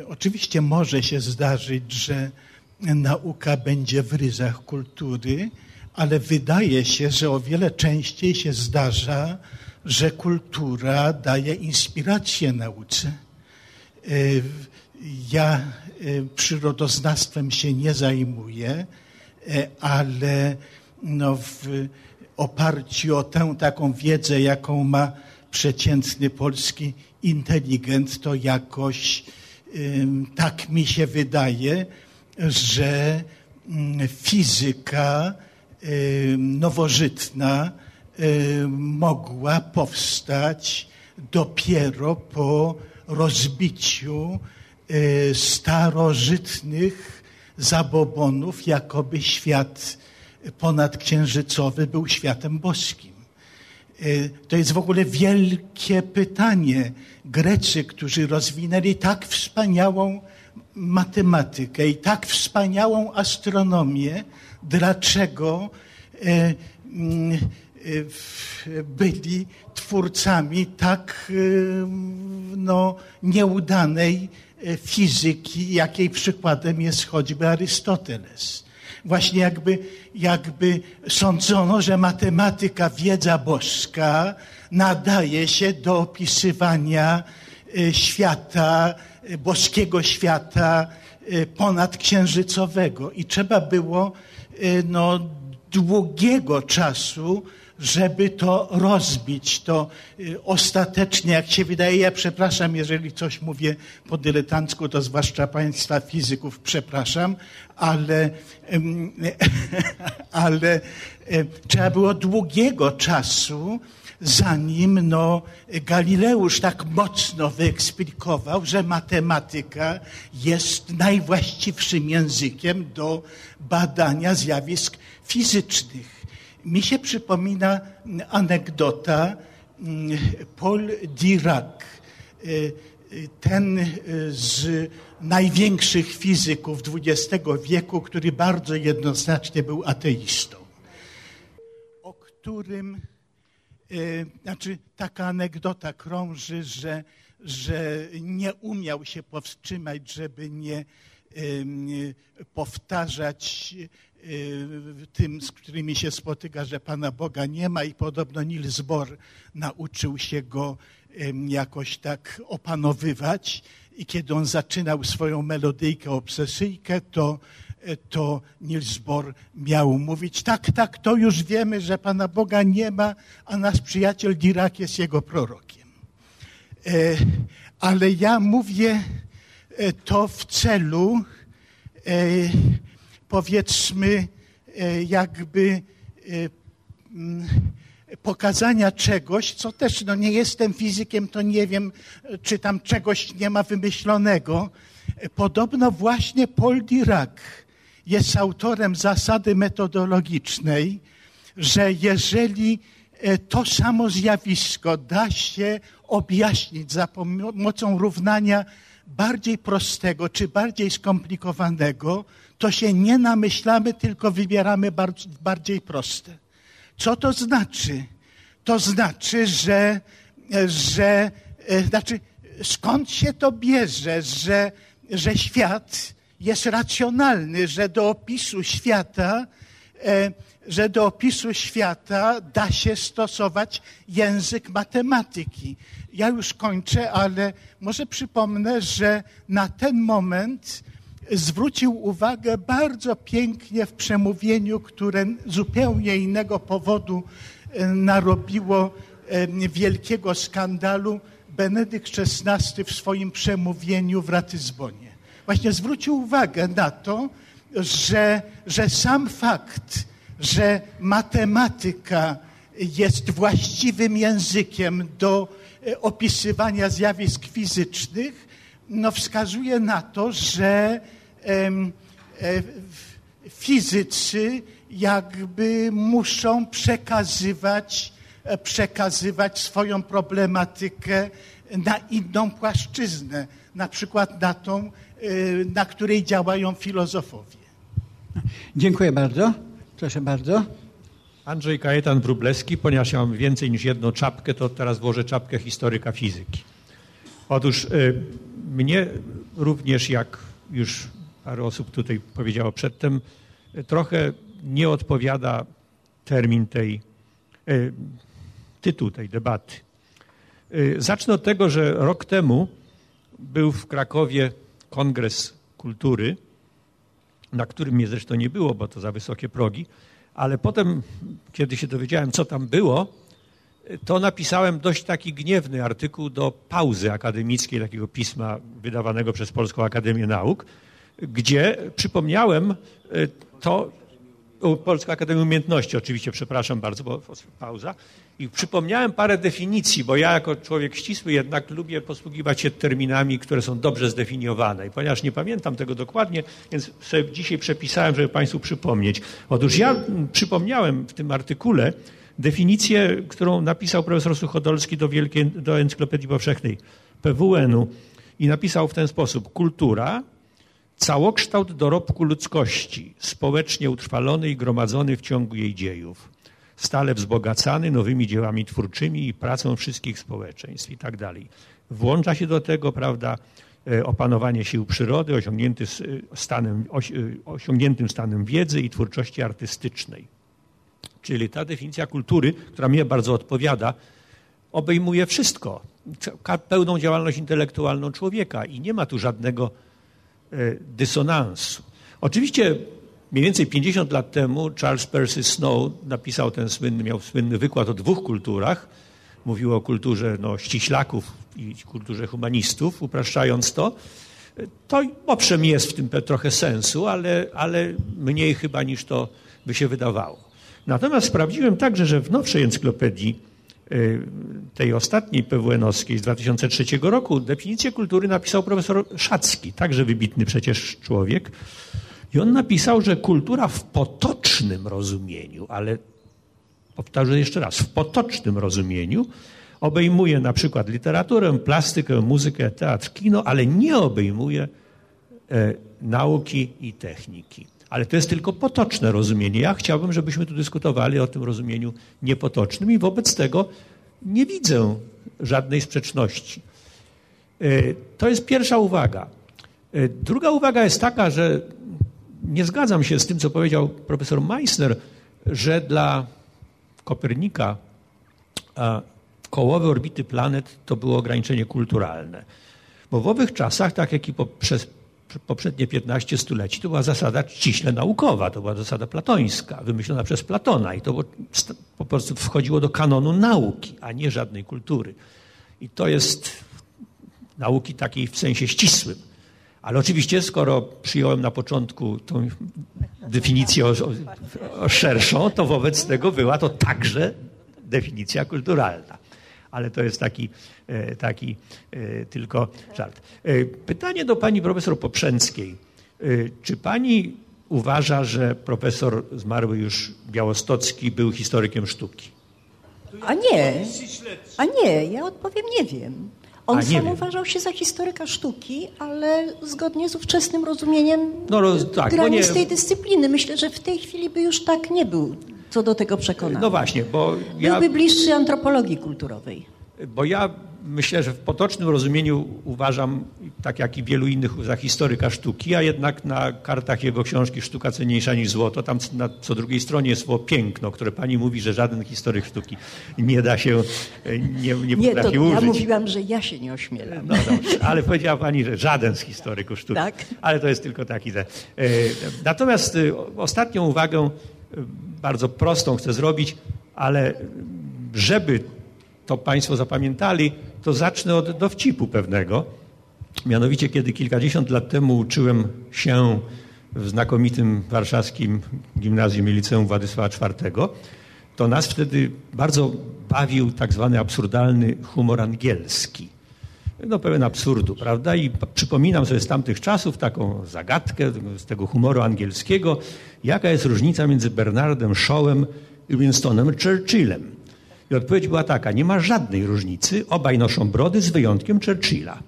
oczywiście może się zdarzyć, że nauka będzie w ryzach kultury, ale wydaje się, że o wiele częściej się zdarza, że kultura daje inspirację nauce. Y, ja y, przyrodoznawstwem się nie zajmuję, ale no w oparciu o tę taką wiedzę, jaką ma przeciętny polski inteligent, to jakoś tak mi się wydaje, że mm, fizyka nowożytna mogła powstać dopiero po rozbiciu starożytnych zabobonów, jakoby świat ponadksiężycowy był światem boskim. To jest w ogóle wielkie pytanie. Grecy, którzy rozwinęli tak wspaniałą matematykę i tak wspaniałą astronomię, dlaczego mm, e, byli twórcami tak no, nieudanej fizyki, jakiej przykładem jest choćby Arystoteles. Właśnie jakby, jakby sądzono, że matematyka, wiedza boska nadaje się do opisywania świata, boskiego świata ponadksiężycowego. I trzeba było no, długiego czasu żeby to rozbić, to y, ostatecznie, jak się wydaje, ja przepraszam, jeżeli coś mówię po dyletancku, to zwłaszcza Państwa fizyków przepraszam, ale, *laughs* ale trzeba było długiego czasu, zanim no, Galileusz tak mocno wyeksplikował, że matematyka jest najwłaściwszym językiem do badania zjawisk fizycznych mi się przypomina anegdota mm, Paul Dirac, y, y, ten y, z największych fizyków XX wieku, który bardzo jednoznacznie był ateistą, o którym, znaczy taka anegdota krąży, że, że nie umiał się powstrzymać, żeby nie powtarzać tym, z którymi się spotyka, że Pana Boga nie ma i podobno Niels Bohr nauczył się go jakoś tak opanowywać i kiedy on zaczynał swoją melodyjkę, obsesyjkę, to, e, to Niels Bohr miał mówić, tak, tak, to już wiemy, że Pana Boga nie ma, a nasz przyjaciel Dirac jest jego prorokiem. E, ale ja mówię e, to w celu powiedzmy, e, jakby e, mm, pokazania czegoś, co też, no nie jestem fizykiem, to nie wiem, czy tam czegoś nie ma wymyślonego. Podobno właśnie Paul Dirac jest autorem zasady metodologicznej, że jeżeli e, to samo zjawisko da się objaśnić za pomocą równania bardziej prostego czy bardziej skomplikowanego, to się nie namyślamy, tylko wybieramy bardziej proste. Co to znaczy? To znaczy, że, że e, znaczy, skąd się to bierze, że, że świat jest racjonalny, że do opisu świata, e, że do opisu świata da się stosować język matematyki. Ja już kończę, ale może przypomnę, że na ten moment zwrócił uwagę bardzo pięknie w przemówieniu, które zupełnie innego powodu e, narobiło e, wielkiego skandalu Benedykt XVI w swoim przemówieniu w Ratyzbonie. Właśnie zwrócił uwagę na to, że, że sam fakt, że matematyka jest właściwym językiem do e, opisywania zjawisk fizycznych, no wskazuje na to, że E, fizycy jakby muszą przekazywać, e, przekazywać swoją problematykę na inną płaszczyznę, na przykład na tą, na której działają filozofowie. Dziękuję bardzo. Proszę bardzo. Andrzej Kajetan Wróblewski, ponieważ ja mam więcej niż jedną czapkę, to teraz włożę czapkę historyka fizyki. Otóż y, mnie również, jak już parę osób tutaj powiedziało przedtem, trochę nie odpowiada termin tej, e, tytuł tej debaty. E, zacznę od tego, że rok temu był w Krakowie kongres kultury, na którym mnie zresztą nie było, bo to za wysokie progi, ale potem, kiedy się dowiedziałem, co tam było, to napisałem dość taki gniewny artykuł do pauzy akademickiej, takiego pisma wydawanego przez Polską Akademię Nauk, gdzie przypomniałem y, to, Polska Akademia Umiejętności, oczywiście, przepraszam bardzo, bo pauza. I przypomniałem parę definicji, bo ja jako człowiek ścisły jednak lubię posługiwać się terminami, które są dobrze zdefiniowane. I ponieważ nie pamiętam tego dokładnie, więc sobie dzisiaj przepisałem, żeby Państwu przypomnieć. Otóż ja przypomniałem w tym artykule definicję, którą napisał profesor Suchodolski do, wielkiej, do Encyklopedii Powszechnej PWN-u i napisał w ten sposób. Kultura całokształt dorobku ludzkości, społecznie utrwalony i gromadzony w ciągu jej dziejów, stale wzbogacany nowymi dziełami twórczymi i pracą wszystkich społeczeństw i tak dalej. Włącza się do tego, prawda, e, opanowanie sił przyrody, osiągnięty stanem, e, osiągniętym stanem wiedzy i twórczości artystycznej. Czyli ta definicja kultury, która mnie bardzo odpowiada, obejmuje wszystko, pełną działalność intelektualną człowieka i nie ma tu żadnego E, dysonansu. Oczywiście mniej więcej 50 lat temu Charles Percy Snow napisał ten słynny, miał słynny wykład o dwóch kulturach. Mówił o kulturze no, ściślaków i kulturze humanistów, upraszczając to. To owszem jest w tym trochę sensu, ale, ale mniej chyba niż to by się wydawało. Natomiast sprawdziłem także, że w nowszej encyklopedii Y, tej ostatniej PWN-owskiej z 2003 roku definicję kultury napisał profesor Szacki, także wybitny przecież człowiek. I on napisał, że kultura w potocznym rozumieniu, ale powtarzam jeszcze raz, w potocznym rozumieniu obejmuje na przykład literaturę, plastykę, muzykę, teatr, kino, ale nie obejmuje e, nauki i techniki. Ale to jest tylko potoczne rozumienie. Ja chciałbym, żebyśmy tu dyskutowali o tym rozumieniu niepotocznym i wobec tego nie widzę żadnej sprzeczności. E, to jest pierwsza uwaga. E, druga uwaga jest taka, że nie zgadzam się z tym, co powiedział profesor Meissner, że dla Kopernika kołowe orbity planet to było ograniczenie kulturalne. Bo w owych czasach, tak jak i przez poprzednie 15 stuleci to była zasada ściśle naukowa, to była zasada platońska, wymyślona przez Platona i to po prostu wchodziło do kanonu nauki, a nie żadnej kultury. I to jest nauki takiej w sensie ścisłym. Ale oczywiście, skoro przyjąłem na początku tą definicję o, o, o szerszą, to wobec tego była to także definicja kulturalna ale to jest taki, e, taki e, tylko żart. E, pytanie do pani profesor Poprzęckiej. Czy pani uważa, że profesor zmarły już Białostocki był historykiem sztuki? A nie, a nie, ja odpowiem nie wiem. On A, sam wiem. uważał się za historyka sztuki, ale zgodnie z ówczesnym rozumieniem no, roz, tak, granic tej dyscypliny. Myślę, że w tej chwili by już tak nie był co do tego przekonany. No właśnie, bo ja... Byłby bliższy antropologii kulturowej. Bo ja myślę, że w potocznym rozumieniu uważam, tak jak i wielu innych, za historyka sztuki, a jednak na kartach jego książki Sztuka cenniejsza niż złoto, tam na co drugiej stronie jest słowo piękno, które pani mówi, że żaden historyk sztuki nie da się, nie, nie, nie potrafi to użyć. Ja mówiłam, że ja się nie ośmielam. No dobrze, ale powiedziała pani, że żaden z historyków sztuki. Tak. Ale to jest tylko taki... E, natomiast e, ostatnią uwagę, e, bardzo prostą chcę zrobić, ale żeby to Państwo zapamiętali, to zacznę od dowcipu pewnego. Mianowicie, kiedy kilkadziesiąt lat temu uczyłem się w znakomitym warszawskim gimnazjum i liceum Władysława IV, to nas wtedy bardzo bawił tak zwany absurdalny humor angielski. No pełen absurdu, prawda? I przypominam sobie z tamtych czasów taką zagadkę z tego humoru angielskiego, jaka jest różnica między Bernardem Shawem i Winstonem Churchillem. I odpowiedź była taka, nie ma żadnej różnicy, obaj noszą brody z wyjątkiem Churchilla.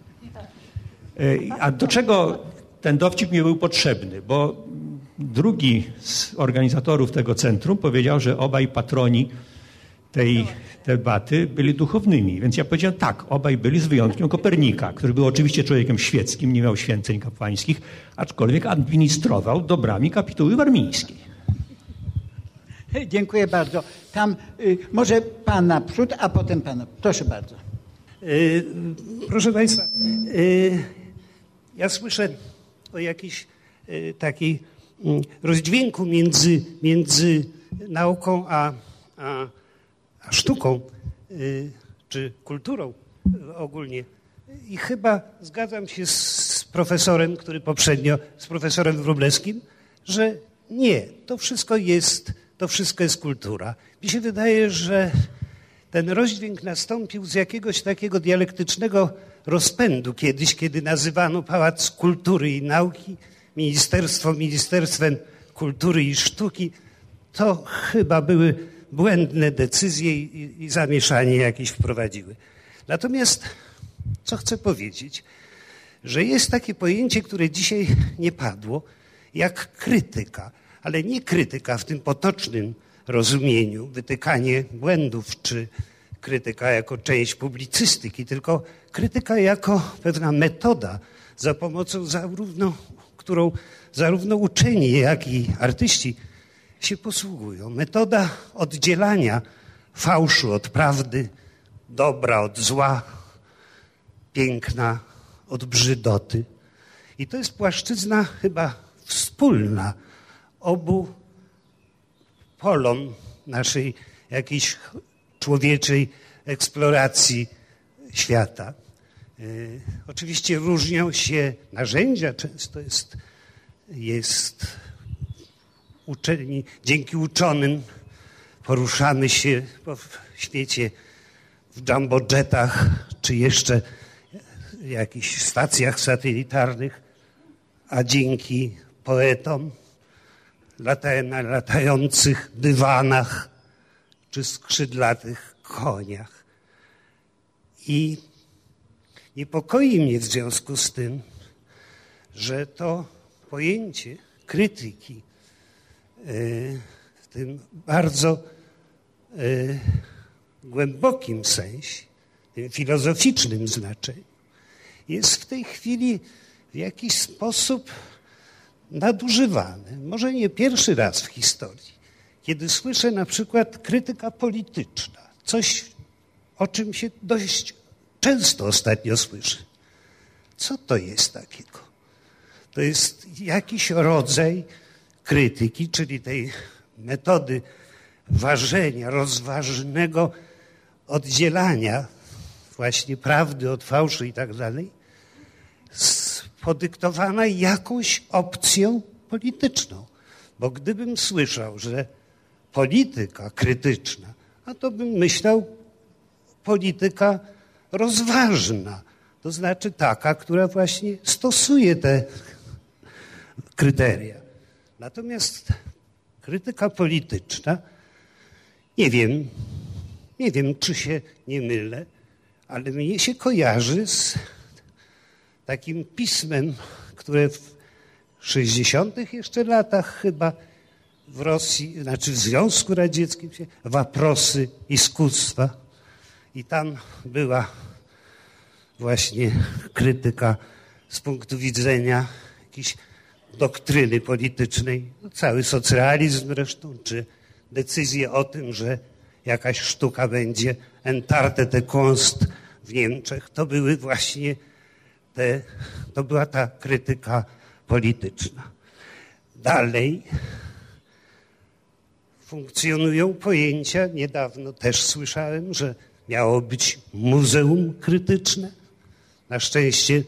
E, a do czego ten dowcip mi był potrzebny? Bo drugi z organizatorów tego centrum powiedział, że obaj patroni tej debaty byli duchownymi. Więc ja powiedziałem tak, obaj byli z wyjątkiem Kopernika, który był oczywiście człowiekiem świeckim, nie miał święceń kapłańskich, aczkolwiek administrował dobrami kapituły warmińskiej. Dziękuję bardzo. Tam y, może pan naprzód, a potem pan. Proszę bardzo. Y, proszę Państwa, y, ja słyszę o jakiejś y, takiej mm, rozdźwięku między, między nauką a, a, a sztuką. y, czy kulturą ogólnie. I chyba zgadzam się z profesorem, który poprzednio, z profesorem Wróblewskim, że nie, to wszystko jest, to wszystko jest kultura. Mi się wydaje, że ten rozdźwięk nastąpił z jakiegoś takiego dialektycznego rozpędu kiedyś, kiedy nazywano Pałac Kultury i Nauki ministerstwo ministerstwem kultury i sztuki. To chyba były błędne decyzje i, i zamieszanie jakieś wprowadziły. Natomiast co chcę powiedzieć, że jest takie pojęcie, które dzisiaj nie padło, jak krytyka, ale nie krytyka w tym potocznym rozumieniu, wytykanie błędów, czy krytyka jako część publicystyki, tylko krytyka jako pewna metoda, za pomocą zarówno, którą zarówno uczeni, jak i artyści się posługują. Metoda oddzielania fałszu od prawdy, dobra od zła, piękna od brzydoty. I to jest płaszczyzna chyba wspólna obu polom naszej jakiejś człowieczej eksploracji świata. Yy, oczywiście różnią się narzędzia, często jest, jest uczeni, dzięki uczonym poruszamy się po świecie w jumbojetach, czy jeszcze jakichś stacjach satelitarnych, a dzięki poetom na latających dywanach czy skrzydlatych koniach. I niepokoi mnie w związku z tym, że to pojęcie krytyki e, w tym bardzo e, głębokim sensie, tym filozoficznym znaczeniu, jest w tej chwili w jakiś sposób nadużywany. Może nie pierwszy raz w historii, kiedy słyszę na przykład krytyka polityczna, coś, o czym się dość często ostatnio słyszy. Co to jest takiego? To jest jakiś rodzaj krytyki, czyli tej metody ważenia, rozważnego oddzielania właśnie prawdy od fałszu i tak dalej, podyktowana jakąś opcją polityczną. Bo gdybym słyszał, że polityka krytyczna, a to bym myślał polityka rozważna, to znaczy taka, która właśnie stosuje te kryteria. Natomiast krytyka polityczna, nie wiem, nie wiem, czy się nie mylę, ale mnie się kojarzy z takim pismem, które w 60. jeszcze latach chyba w Rosji, znaczy w Związku Radzieckim się, Waprosy Iskustwa. I tam była właśnie krytyka z punktu widzenia jakiejś doktryny politycznej, no, cały socrealizm zresztą, czy decyzje o tym, że jakaś sztuka będzie entarte de Kunst w Niemczech, to były właśnie te, to była ta krytyka polityczna. Dalej funkcjonują pojęcia, niedawno też słyszałem, że miało być muzeum krytyczne. Na szczęście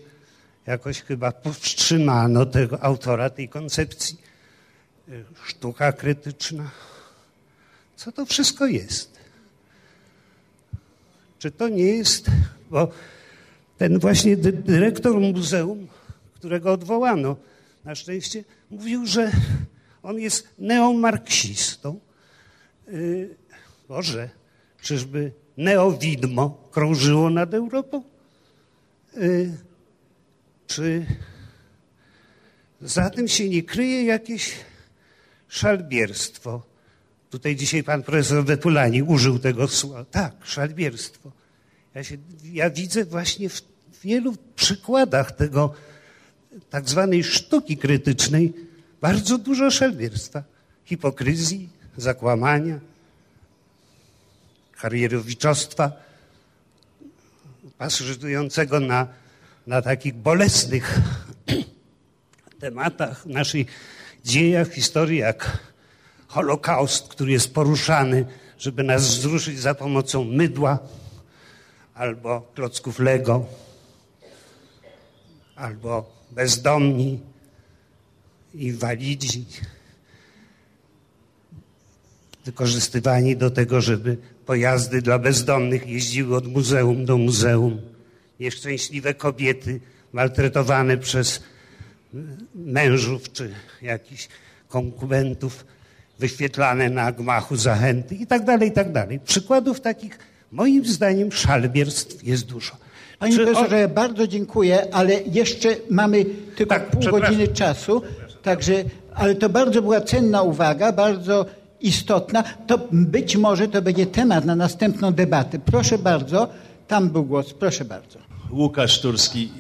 jakoś chyba powstrzymano tego autora tej koncepcji. Sztuka krytyczna. Co to wszystko jest? Czy to nie jest, bo ten właśnie dyrektor muzeum, którego odwołano, na szczęście, mówił, że on jest neomarksistą. Yy, Boże, czyżby neowidmo krążyło nad Europą? Yy, czy za tym się nie kryje jakieś szalbierstwo? Tutaj dzisiaj pan profesor Wetulani użył tego słowa. Tak, szalbierstwo. Ja, się, ja widzę właśnie w wielu przykładach tego tak zwanej sztuki krytycznej bardzo dużo szelbierstwa, hipokryzji, zakłamania, karierowiczostwa, pasożytującego na, na takich bolesnych *clears throat* tematach naszych dziejach, historii, jak Holokaust, który jest poruszany, żeby nas wzruszyć za pomocą mydła albo klocków Lego, albo bezdomni, inwalidzi, wykorzystywani do tego, żeby pojazdy dla bezdomnych jeździły od muzeum do muzeum. Nieszczęśliwe kobiety maltretowane przez mężów czy jakichś konkubentów, wyświetlane na gmachu zachęty i tak dalej, i tak dalej. Przykładów takich, moim zdaniem, szalbierstw jest dużo. Panie Czy profesorze, o- ja bardzo dziękuję, ale jeszcze mamy tylko Tak, pół godziny czasu, także, ale to bardzo była cenna uwaga, bardzo istotna. To być może to będzie temat na następną debatę. Proszę bardzo, tam był głos, proszę bardzo. Łukasz Turski.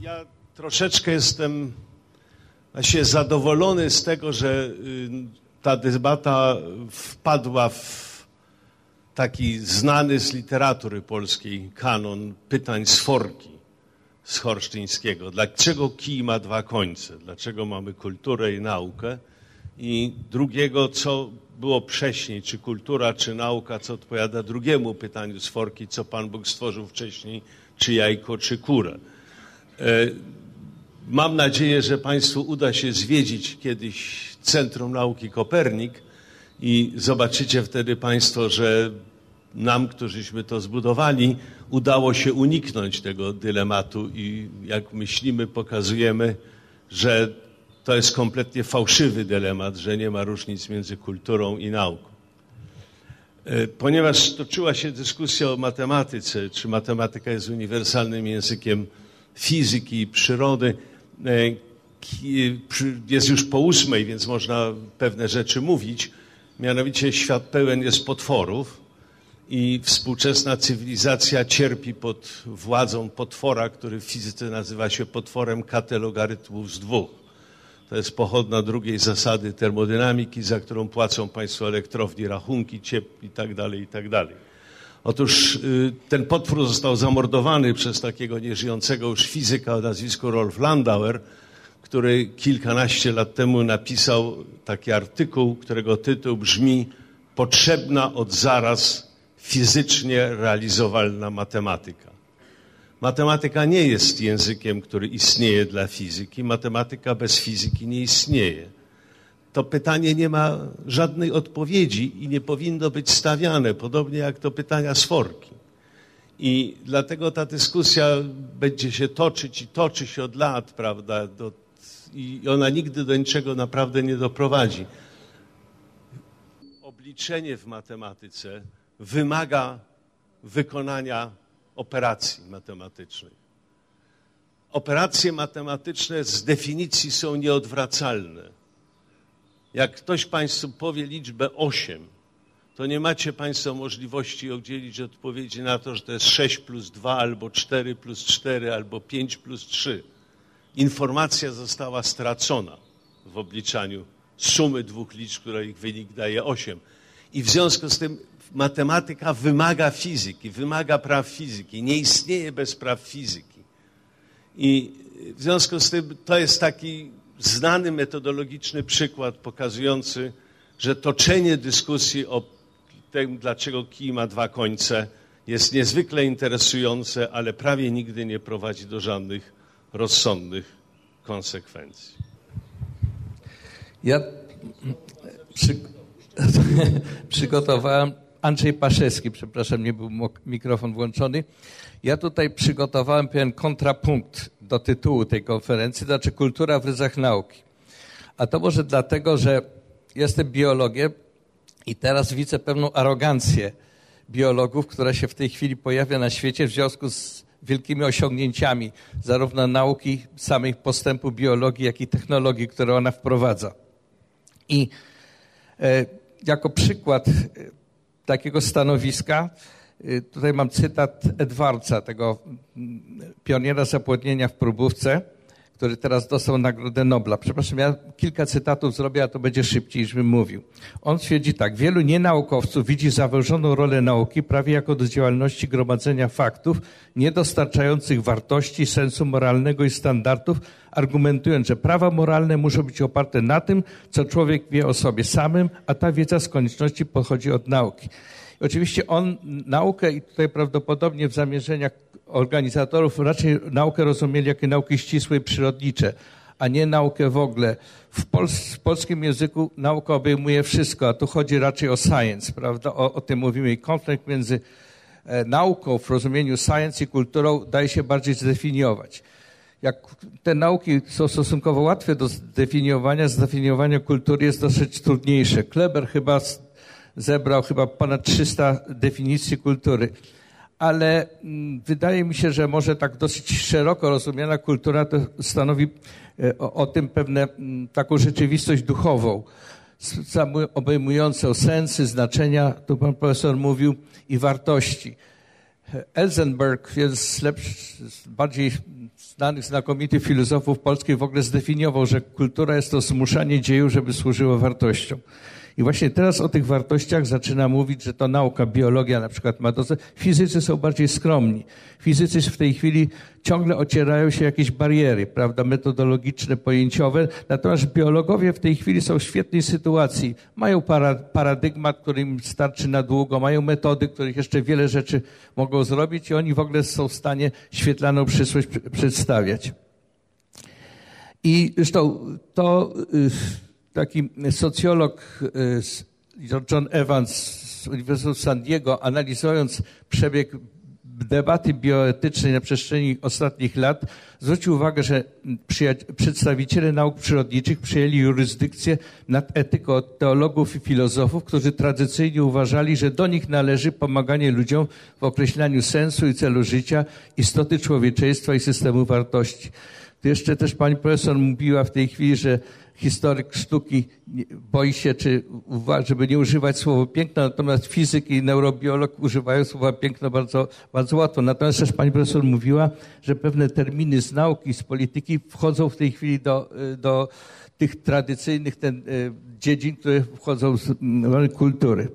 Ja troszeczkę jestem właśnie zadowolony z tego, że y, ta debata wpadła w taki znany z literatury polskiej kanon pytań z Forki z Horsztyńskiego. Dlaczego kij ma dwa końce? Dlaczego mamy kulturę i naukę? I drugiego, co było wcześniej, czy kultura, czy nauka, co odpowiada drugiemu pytaniu z Forki, co Pan Bóg stworzył wcześniej, czy jajko, czy kurę. E, Mam nadzieję, że Państwu uda się zwiedzić kiedyś Centrum Nauki Kopernik i zobaczycie wtedy Państwo, że nam, którzyśmy to zbudowali, udało się uniknąć tego dylematu i jak myślimy, pokazujemy, że to jest kompletnie fałszywy dylemat, że nie ma różnic między kulturą i nauką. E, Ponieważ toczyła się dyskusja o matematyce, czy matematyka jest uniwersalnym językiem fizyki i przyrody, e, jest już po ósmej, więc można pewne rzeczy mówić. Mianowicie świat pełen jest potworów i współczesna cywilizacja cierpi pod władzą potwora, który w fizyce nazywa się potworem kt logarytmów z dwóch. To jest pochodna drugiej zasady termodynamiki, za którą płacą Państwo elektrowni rachunki, ciep i tak dalej, i tak dalej. Otóż y, ten potwór został zamordowany przez takiego nieżyjącego już fizyka o nazwisku Rolf Landauer, który kilkanaście lat temu napisał taki artykuł, którego tytuł brzmi Potrzebna od zaraz fizycznie realizowalna matematyka. Matematyka nie jest językiem, który istnieje dla fizyki. Matematyka bez fizyki nie istnieje. To pytanie nie ma żadnej odpowiedzi i nie powinno być stawiane, podobnie jak to pytania z forki. I dlatego ta dyskusja będzie się toczyć i toczy się od lat, prawda? Do, I ona nigdy do niczego naprawdę nie doprowadzi. Obliczenie w matematyce wymaga wykonania operacji matematycznych. Operacje matematyczne z definicji są nieodwracalne. Jak ktoś Państwu powie liczbę 8, to nie macie Państwo możliwości udzielić odpowiedzi na to, że to jest 6 plus 2, albo 4 plus 4, albo 5 plus 3. Informacja została stracona w obliczaniu sumy dwóch liczb, których wynik daje 8. I w związku z tym matematyka wymaga fizyki, wymaga praw fizyki. Nie istnieje bez praw fizyki. I w związku z tym to jest taki znany metodologiczny przykład pokazujący, że toczenie dyskusji o tym, dlaczego kij ma dwa końce, jest niezwykle interesujące, ale prawie nigdy nie prowadzi do żadnych rozsądnych konsekwencji. Ja przy, *laughs* przygotowałem, Andrzej Paszewski, przepraszam, nie był mikrofon włączony. Ja tutaj przygotowałem pewien kontrapunkt do tytułu tej konferencji, to znaczy kultura w ryzach nauki. A to może dlatego, że jestem biologiem i teraz widzę pewną arogancję biologów, która się w tej chwili pojawia na świecie w związku z wielkimi osiągnięciami zarówno nauki, samych postępu biologii, jak i technologii, które ona wprowadza. I e, jako przykład e, takiego stanowiska, e, tutaj mam cytat Edwardsa, tego pioniera zapłodnienia w próbówce, który teraz dostał Nagrodę Nobla. Przepraszam, ja kilka cytatów zrobię, a to będzie szybciej, niż bym mówił. On twierdzi tak, wielu nienaukowców widzi zawyżoną rolę nauki prawie jako do działalności gromadzenia faktów, nie dostarczających wartości, sensu moralnego i standardów, argumentując, że prawa moralne muszą być oparte na tym, co człowiek wie o sobie samym, a ta wiedza z konieczności pochodzi od nauki. Oczywiście on naukę i tutaj prawdopodobnie w zamierzeniach organizatorów raczej naukę rozumieli jako nauki ścisłe przyrodnicze, a nie naukę w ogóle. W, w polskim języku nauka obejmuje wszystko, a tu chodzi raczej o science, prawda? O, o tym mówimy. I konflikt między e, nauką w rozumieniu science i kulturą daje się bardziej zdefiniować. Jak te nauki są stosunkowo łatwe do zdefiniowania, zdefiniowanie kultury jest dosyć trudniejsze. Kleber chyba zebrał chyba ponad 300 definicji kultury. Ale mm, wydaje mi się, że może tak dosyć szeroko rozumiana kultura to stanowi e, o, o tym pewne mm, taką rzeczywistość duchową, obejmującą sensy, znaczenia, tu pan profesor mówił, i wartości. Elzenberg, jeden z lepszych, bardziej znanych, znakomitych filozofów polskich w ogóle zdefiniował, że kultura jest to zmuszanie dzieju, żeby służyło wartościom. I właśnie teraz o tych wartościach zaczyna mówić, że to nauka, biologia na przykład ma to. Fizycy są bardziej skromni. Fizycy w tej chwili ciągle ocierają się jakieś bariery, prawda, metodologiczne, pojęciowe. Natomiast biologowie w tej chwili są w świetnej sytuacji. Mają para, paradygmat, który im starczy na długo, mają metody, których jeszcze wiele rzeczy mogą zrobić i oni w ogóle są w stanie świetlaną przyszłość przedstawiać. I zresztą to... Yy, taki socjolog y, John Evans z Uniwersytetu San Diego, analizując przebieg debaty bioetycznej na przestrzeni ostatnich lat, zwrócił uwagę, że przedstawiciele nauk przyrodniczych przyjęli jurysdykcję nad etyką teologów i filozofów, którzy tradycyjnie uważali, że do nich należy pomaganie ludziom w określaniu sensu i celu życia, istoty człowieczeństwa i systemu wartości. Tu jeszcze też pani profesor mówiła w tej chwili, że historyk sztuki boi się, czy żeby nie używać słowa piękno, natomiast fizyk i neurobiolog używają słowa piękno bardzo, bardzo łatwo. Natomiast też pani profesor mówiła, że pewne terminy z nauki, z polityki wchodzą w tej chwili do, do tych tradycyjnych ten, e, dziedzin, które wchodzą z kultury.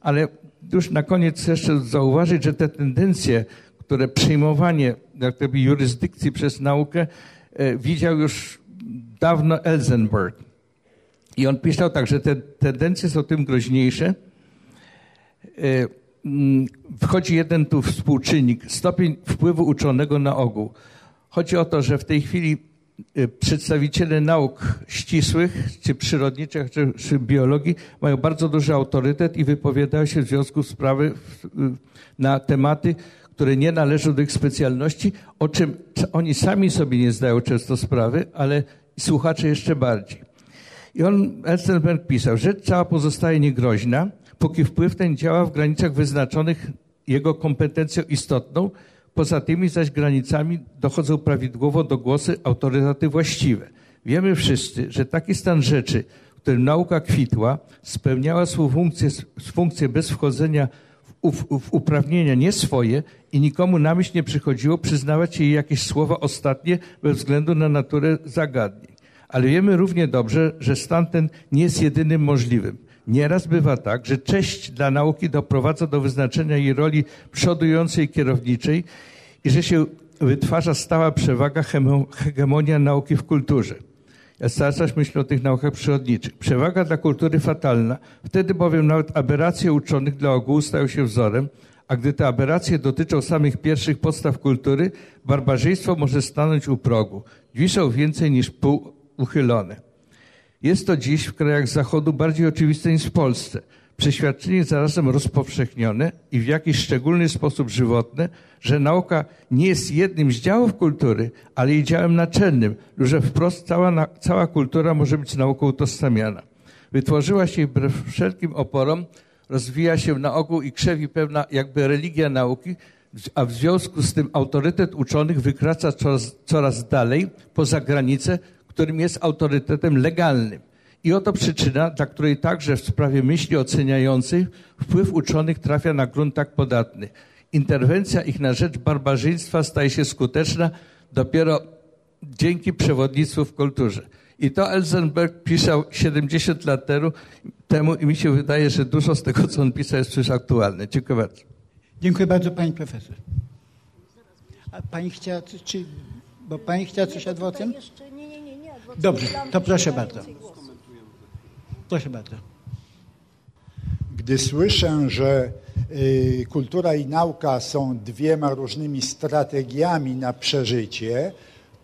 Ale już na koniec jeszcze zauważyć, że te tendencje, które przyjmowanie jak gdyby, jurysdykcji przez naukę e, widział już dawno Elzenberg. I on pisał tak, że te tendencje są tym groźniejsze. E, mm, wchodzi jeden tu współczynnik, stopień wpływu uczonego na ogół. Chodzi o to, że w tej chwili e, przedstawiciele nauk ścisłych, czy przyrodniczych, czy, czy biologii mają bardzo duży autorytet i wypowiadają się w związku z sprawy na tematy, które nie należą do ich specjalności, o czym oni sami sobie nie zdają często sprawy, ale słuchacze jeszcze bardziej. I on, Elstenberg pisał, rzecz cała pozostaje niegroźna, póki wpływ ten działa w granicach wyznaczonych jego kompetencją istotną, poza tymi zaś granicami dochodzą prawidłowo do głosy autorytety właściwe. Wiemy wszyscy, że taki stan rzeczy, w którym nauka kwitła, spełniała swą funkcję, funkcję bez wchodzenia w uprawnienia nie swoje i nikomu na myśl nie przychodziło przyznawać jej jakieś słowa ostatnie bez względu na naturę zagadnień. Ale wiemy równie dobrze, że stan ten nie jest jedynym możliwym. Nieraz bywa tak, że cześć dla nauki doprowadza do wyznaczenia jej roli przodującej kierowniczej i że się wytwarza stała przewaga, hegemonia nauki w kulturze. Cały czas myślę o tych naukach przyrodniczych. Przewaga dla kultury fatalna, wtedy bowiem nawet aberracje uczonych dla ogółu stają się wzorem, a gdy te aberracje dotyczą samych pierwszych podstaw kultury, barbarzyństwo może stanąć u progu. Są więcej niż pół uchylone. Jest to dziś w krajach Zachodu bardziej oczywiste niż w Polsce. Przeświadczenie zarazem rozpowszechnione i w jakiś szczególny sposób żywotne, że nauka nie jest jednym z działów kultury, ale jej działem naczelnym, że wprost cała, cała kultura może być nauką utożsamiana. Wytworzyła się wbrew wszelkim oporom rozwija się na ogół i krzewi pewna jakby religia nauki, a w związku z tym autorytet uczonych wykracza coraz, coraz dalej poza granicę, którym jest autorytetem legalnym. I oto przyczyna, dla której także w sprawie myśli oceniających wpływ uczonych trafia na grunt tak podatny. Interwencja ich na rzecz barbarzyństwa staje się skuteczna dopiero dzięki przewodnictwu w kulturze. I to Elzenberg pisał 70 lat temu i mi się wydaje, że dużo z tego, co on pisał, jest przecież aktualne. Dziękuję bardzo. Dziękuję bardzo pani profesor. A pani chciała, czy, bo pani chciała coś adwocem? Nie, nie, nie, nie. Dobrze, to proszę bardzo. Proszę bardzo. Gdy słyszę, że y, kultura i nauka są dwiema różnymi strategiami na przeżycie,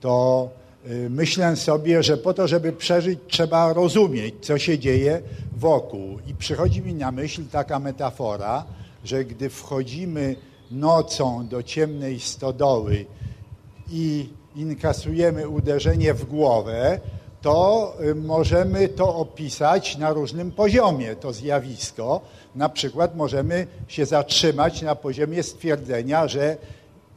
to y, myślę sobie, że po to, żeby przeżyć, trzeba rozumieć, co się dzieje wokół. I przychodzi mi na myśl taka metafora, że gdy wchodzimy nocą do ciemnej stodoły i inkasujemy uderzenie w głowę, to y, możemy to opisać na różnym poziomie, to zjawisko. Na przykład możemy się zatrzymać na poziomie stwierdzenia, że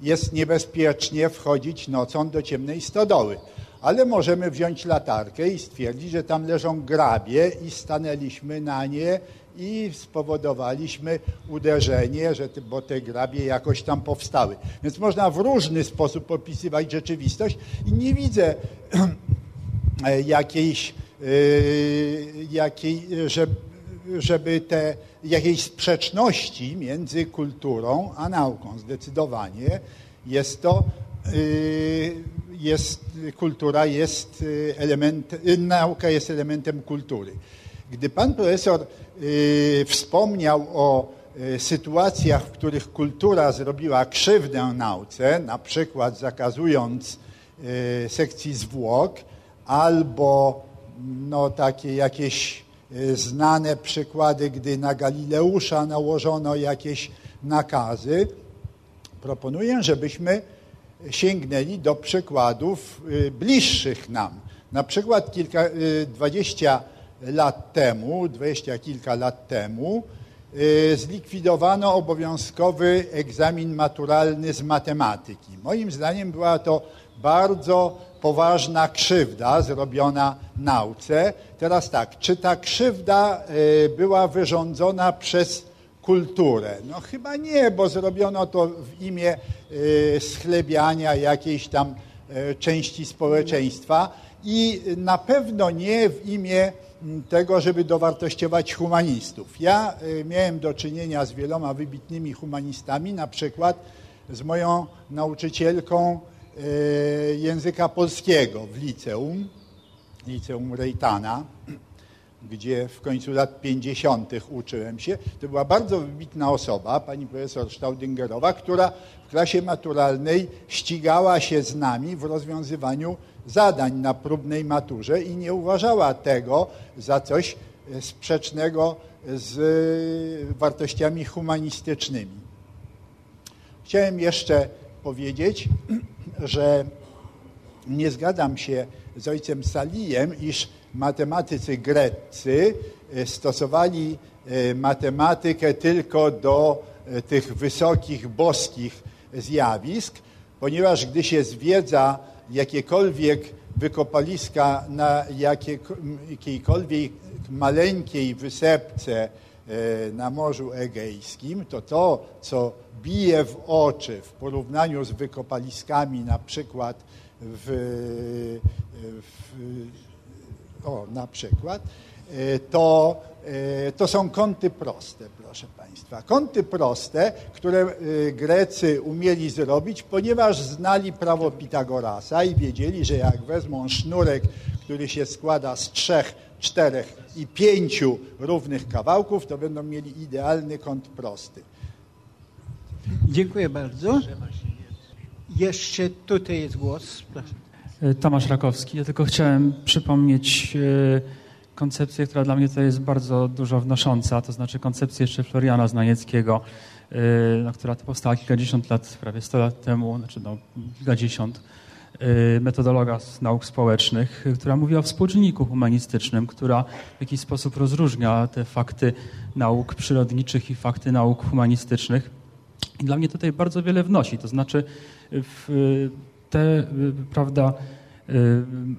jest niebezpiecznie wchodzić nocą do ciemnej stodoły. Ale możemy wziąć latarkę i stwierdzić, że tam leżą grabie i stanęliśmy na nie i spowodowaliśmy uderzenie, że te, bo te grabie jakoś tam powstały. Więc można w różny sposób opisywać rzeczywistość i nie widzę *clears throat* jakiejś, jakiej, żeby te jakiejś sprzeczności między kulturą a nauką. Zdecydowanie jest to, jest, kultura jest element, nauka jest elementem kultury. Gdy pan profesor wspomniał o sytuacjach, w których kultura zrobiła krzywdę nauce, na przykład zakazując sekcji zwłok, albo no, takie jakieś znane przykłady, gdy na Galileusza nałożono jakieś nakazy. Proponuję, żebyśmy sięgnęli do przykładów bliższych nam. Na przykład kilka, 20 lat temu, dwadzieścia kilka lat temu, zlikwidowano obowiązkowy egzamin maturalny z matematyki. Moim zdaniem była to bardzo poważna krzywda zrobiona nauce. Teraz tak, czy ta krzywda była wyrządzona przez kulturę? No chyba nie, bo zrobiono to w imię schlebiania jakiejś tam części społeczeństwa i na pewno nie w imię tego, żeby dowartościować humanistów. Ja miałem do czynienia z wieloma wybitnymi humanistami, na przykład z moją nauczycielką języka polskiego w liceum, liceum Rejtana, gdzie w końcu lat 50. uczyłem się. To była bardzo wybitna osoba, pani profesor Staudingerowa, która w klasie maturalnej ścigała się z nami w rozwiązywaniu zadań na próbnej maturze i nie uważała tego za coś sprzecznego z wartościami humanistycznymi. Chciałem jeszcze powiedzieć, że nie zgadzam się z ojcem Salijem, iż matematycy greccy stosowali matematykę tylko do tych wysokich, boskich zjawisk, ponieważ gdy się zwiedza jakiekolwiek wykopaliska na jakiejkolwiek maleńkiej wysepce na Morzu Egejskim, to to, co bije w oczy w porównaniu z wykopaliskami na przykład w, w o, na przykład, to, to są kąty proste, proszę Państwa. Kąty proste, które Grecy umieli zrobić, ponieważ znali prawo Pitagorasa i wiedzieli, że jak wezmą sznurek, który się składa z trzech, czterech i pięciu równych kawałków, to będą mieli idealny kąt prosty. Dziękuję bardzo. Jeszcze tutaj jest głos. Proszę. Tomasz Rakowski. Ja tylko chciałem przypomnieć koncepcję, która dla mnie tutaj jest bardzo dużo wnosząca, to znaczy koncepcję jeszcze Floriana Znanieckiego, no, która powstała kilkadziesiąt lat, prawie 100 lat temu, znaczy no, kilkadziesiąt, metodologa z nauk społecznych, która mówi o współczynniku humanistycznym, która w jakiś sposób rozróżnia te fakty nauk przyrodniczych i fakty nauk humanistycznych. I dla mnie tutaj bardzo wiele wnosi, to znaczy te, prawda,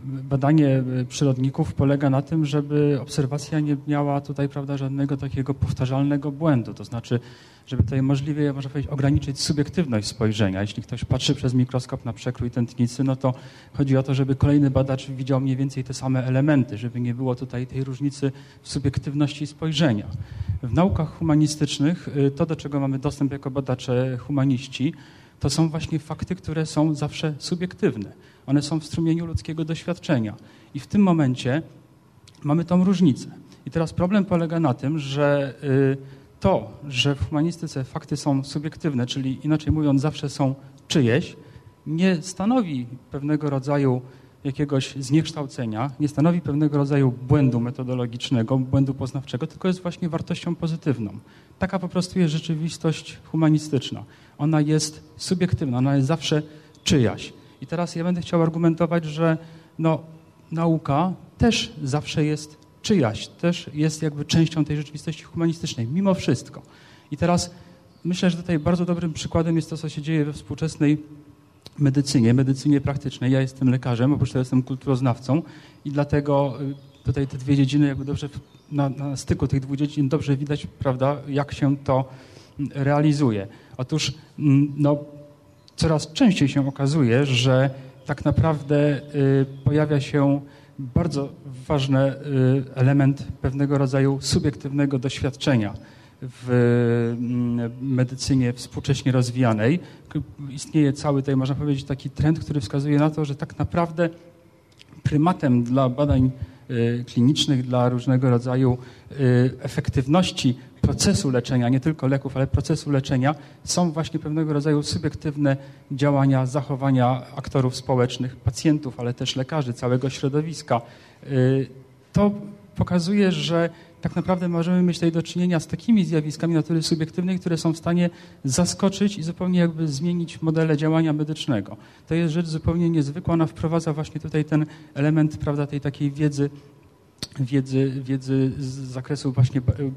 Badanie przyrodników polega na tym, żeby obserwacja nie miała tutaj prawda, żadnego takiego powtarzalnego błędu. To znaczy, żeby tutaj możliwie, można powiedzieć, ograniczyć subiektywność spojrzenia. Jeśli ktoś patrzy przez mikroskop na przekrój tętnicy, no to chodzi o to, żeby kolejny badacz widział mniej więcej te same elementy, żeby nie było tutaj tej różnicy w subiektywności spojrzenia. W naukach humanistycznych y, to, do czego mamy dostęp jako badacze humaniści, to są właśnie fakty, które są zawsze subiektywne. One są w strumieniu ludzkiego doświadczenia. I w tym momencie mamy tą różnicę. I teraz problem polega na tym, że y, to, że w humanistyce fakty są subiektywne, czyli inaczej mówiąc, zawsze są czyjeś, nie stanowi pewnego rodzaju jakiegoś zniekształcenia, nie stanowi pewnego rodzaju błędu metodologicznego, błędu poznawczego, tylko jest właśnie wartością pozytywną. Taka po prostu jest rzeczywistość humanistyczna. Ona jest subiektywna, ona jest zawsze czyjaś. I teraz ja będę chciał argumentować, że no, nauka też zawsze jest czyjaś, też jest jakby częścią tej rzeczywistości humanistycznej, mimo wszystko. I teraz myślę, że tutaj bardzo dobrym przykładem jest to, co się dzieje we współczesnej medycynie, medycynie praktycznej. Ja jestem lekarzem, oprócz tego jestem kulturoznawcą i dlatego y, tutaj te dwie dziedziny jakby dobrze na, na styku tych dwóch dziedzin dobrze widać, prawda, jak się to mm, realizuje. Otóż mm, no, coraz częściej się okazuje, że tak naprawdę y, pojawia się bardzo ważny y, element pewnego rodzaju subiektywnego doświadczenia w mm, medycynie współcześnie rozwijanej. Istnieje cały tutaj, można powiedzieć, taki trend, który wskazuje na to, że tak naprawdę prymatem dla badań y, klinicznych, dla różnego rodzaju efektywności procesu leczenia, nie tylko leków, ale procesu leczenia, są właśnie pewnego rodzaju subiektywne działania, zachowania aktorów społecznych, pacjentów, ale też lekarzy, całego środowiska. Y, to pokazuje, że tak naprawdę możemy mieć tutaj do czynienia z takimi zjawiskami natury subiektywnej, które są w stanie zaskoczyć i zupełnie jakby zmienić modele działania medycznego. To jest rzecz zupełnie niezwykła. Ona wprowadza właśnie tutaj ten element prawda, tej takiej wiedzy wiedzy, wiedzy z zakresu właśnie e,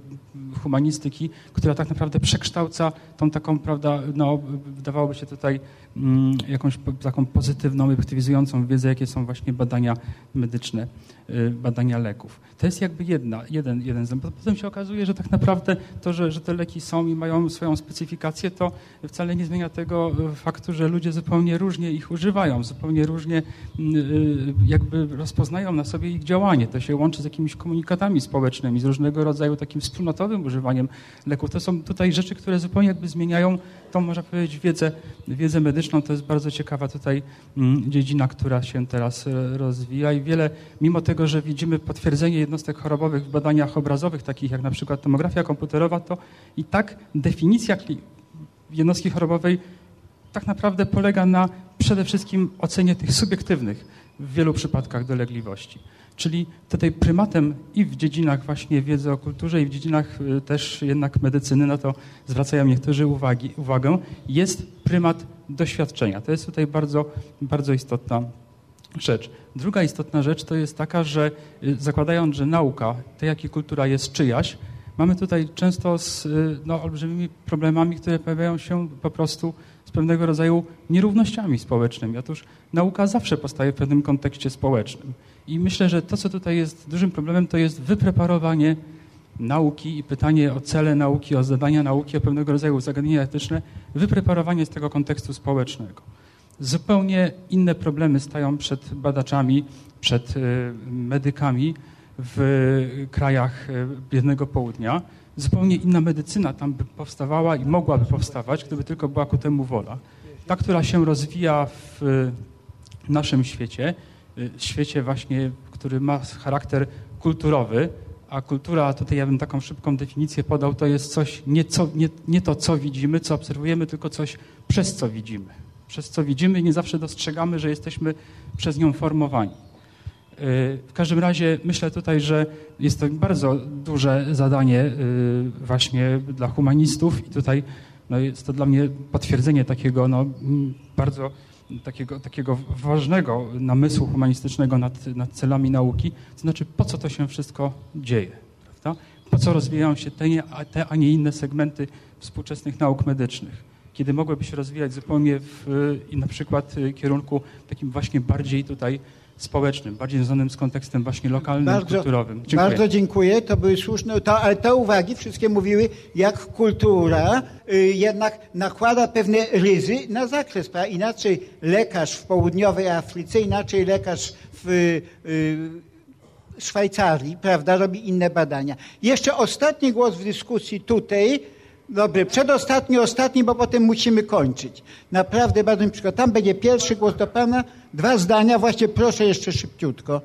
humanistyki, która tak naprawdę przekształca tą taką, prawda, no, wydawałoby się tutaj mm, jakąś taką pozytywną, efektywizującą wiedzę, jakie są właśnie badania medyczne, badania leków. To jest jakby jedna, jeden, jeden Potem się okazuje, że tak naprawdę to, że, że te leki są i mają swoją specyfikację, to wcale nie zmienia tego e, faktu, że ludzie zupełnie różnie ich używają, zupełnie różnie mm, jakby rozpoznają na sobie ich działanie. To się łączy z jakimiś komunikatami społecznymi, z różnego rodzaju takim wspólnotowym używaniem leków. To są tutaj rzeczy, które zupełnie jakby zmieniają tą, można powiedzieć, wiedzę, wiedzę medyczną. To jest bardzo ciekawa tutaj mm, dziedzina, która się teraz e, rozwija i wiele, mimo tego, że widzimy potwierdzenie jednostek chorobowych w badaniach obrazowych, takich jak na przykład tomografia komputerowa, to i tak definicja jednostki chorobowej tak naprawdę polega na przede wszystkim ocenie tych subiektywnych w wielu przypadkach dolegliwości. Czyli tutaj prymatem i w dziedzinach właśnie wiedzy o kulturze i w dziedzinach y, też jednak medycyny, na to zwracają niektórzy uwagi, uwagę, jest prymat doświadczenia. To jest tutaj bardzo, bardzo istotna rzecz. Druga istotna rzecz to jest taka, że y, zakładając, że nauka, tak jak i kultura jest czyjaś, mamy tutaj często z y, no, olbrzymimi problemami, które pojawiają się po prostu z pewnego rodzaju nierównościami społecznymi. Otóż nauka zawsze powstaje w pewnym kontekście społecznym. I myślę, że to, co tutaj jest dużym problemem, to jest wypreparowanie nauki i pytanie o cele nauki, o zadania nauki, o pewnego rodzaju zagadnienia etyczne, wypreparowanie z tego kontekstu społecznego. Zupełnie inne problemy stają przed badaczami, przed y, medykami w krajach y, biednego południa. Zupełnie inna medycyna tam by powstawała i mogłaby powstawać, gdyby tylko była ku temu wola. Ta, która się rozwija w naszym świecie, Y, świecie właśnie, który ma charakter kulturowy, a kultura, tutaj ja bym taką szybką definicję podał, to jest coś, nie, co, nie, nie to, co widzimy, co obserwujemy, tylko coś, przez co widzimy. Przez co widzimy i nie zawsze dostrzegamy, że jesteśmy przez nią formowani. Y, w każdym razie myślę tutaj, że jest to bardzo duże zadanie y, właśnie dla humanistów i tutaj no jest to dla mnie potwierdzenie takiego no, bardzo takiego, takiego ważnego namysłu humanistycznego nad, nad celami nauki, to znaczy po co to się wszystko dzieje, prawda? Po co rozwijają się te, te, a nie inne segmenty współczesnych nauk medycznych, kiedy mogłyby się rozwijać zupełnie w na przykład kierunku takim właśnie bardziej tutaj społecznym, bardziej związanym z kontekstem właśnie lokalnym, Bardzo, kulturowym. Dziękuję. bardzo dziękuję. To były słuszne, to, ale te uwagi wszystkie mówiły, jak kultura y, jednak nakłada pewne ryzy na zakres. Prawda? Inaczej lekarz w południowej Afryce, inaczej lekarz w y, Szwajcarii, prawda, robi inne badania. Jeszcze ostatni głos w dyskusji tutaj. Dobry, przedostatni, ostatni, bo potem musimy kończyć. Naprawdę bardzo mi przykład. Tam będzie pierwszy głos do Pana. Dwa zdania, właśnie proszę jeszcze szybciutko.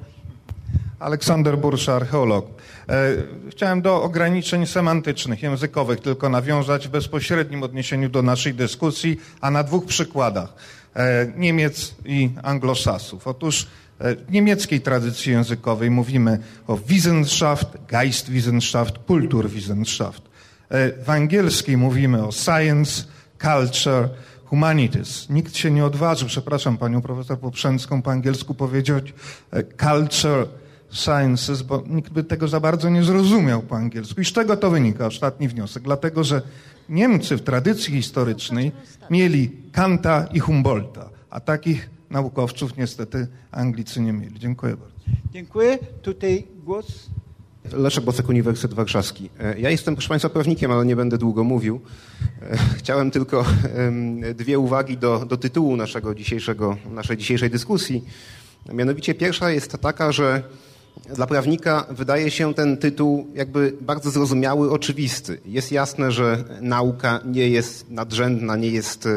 Aleksander Bursza, archeolog. E, chciałem do ograniczeń semantycznych, językowych tylko nawiązać w bezpośrednim odniesieniu do naszej dyskusji, a na dwóch przykładach. E, Niemiec i anglosasów. Otóż e, w niemieckiej tradycji językowej mówimy o Wissenschaft, Geistwissenschaft, Kulturwissenschaft. W angielskiej mówimy o science, culture, humanities. Nikt się nie odważył, przepraszam panią profesor Poprzęcką, po angielsku powiedzieć culture, sciences, bo nikt by tego za bardzo nie zrozumiał po angielsku. I z czego to wynika? Ostatni wniosek. Dlatego, że Niemcy w tradycji historycznej mieli Kanta i Humboldta, a takich naukowców niestety Anglicy nie mieli. Dziękuję bardzo. Dziękuję. Tutaj głos. Leszek Bosek, Uniwersytet Warszawski. E, Ja jestem, proszę Państwa, prawnikiem, ale nie będę długo mówił. E, Chciałem tylko dwie uwagi do, do tytułu naszego dzisiejszego, naszej dzisiejszej dyskusji. Mianowicie pierwsza jest taka, że dla prawnika wydaje się ten tytuł jakby bardzo zrozumiały, oczywisty. Jest jasne, że nauka nie jest nadrzędna, nie jest,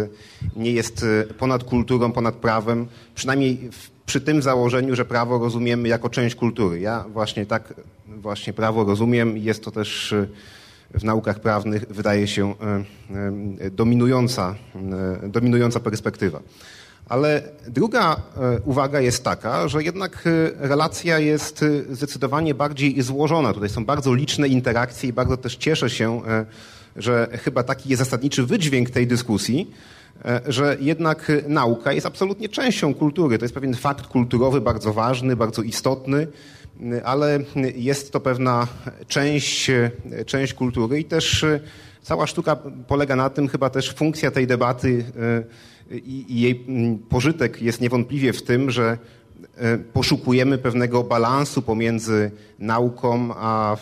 nie jest ponad kulturą, ponad prawem, przynajmniej w, przy tym założeniu, że prawo rozumiemy jako część kultury. Ja właśnie tak właśnie prawo rozumiem jest to też w naukach prawnych wydaje się e, e, dominująca, e, dominująca perspektywa. Ale druga e, uwaga jest taka, że jednak e, relacja jest e, zdecydowanie bardziej złożona. Tutaj są bardzo liczne interakcje i bardzo też cieszę się, e, że chyba taki jest zasadniczy wydźwięk tej dyskusji, e, że jednak e, nauka jest absolutnie częścią kultury. To jest pewien fakt kulturowy bardzo ważny, bardzo istotny, ale jest to pewna część, e, część kultury i też e, cała sztuka polega na tym, chyba też funkcja tej debaty e, i, jej pożytek jest niewątpliwie w tym, że e, poszukujemy pewnego balansu pomiędzy nauką a,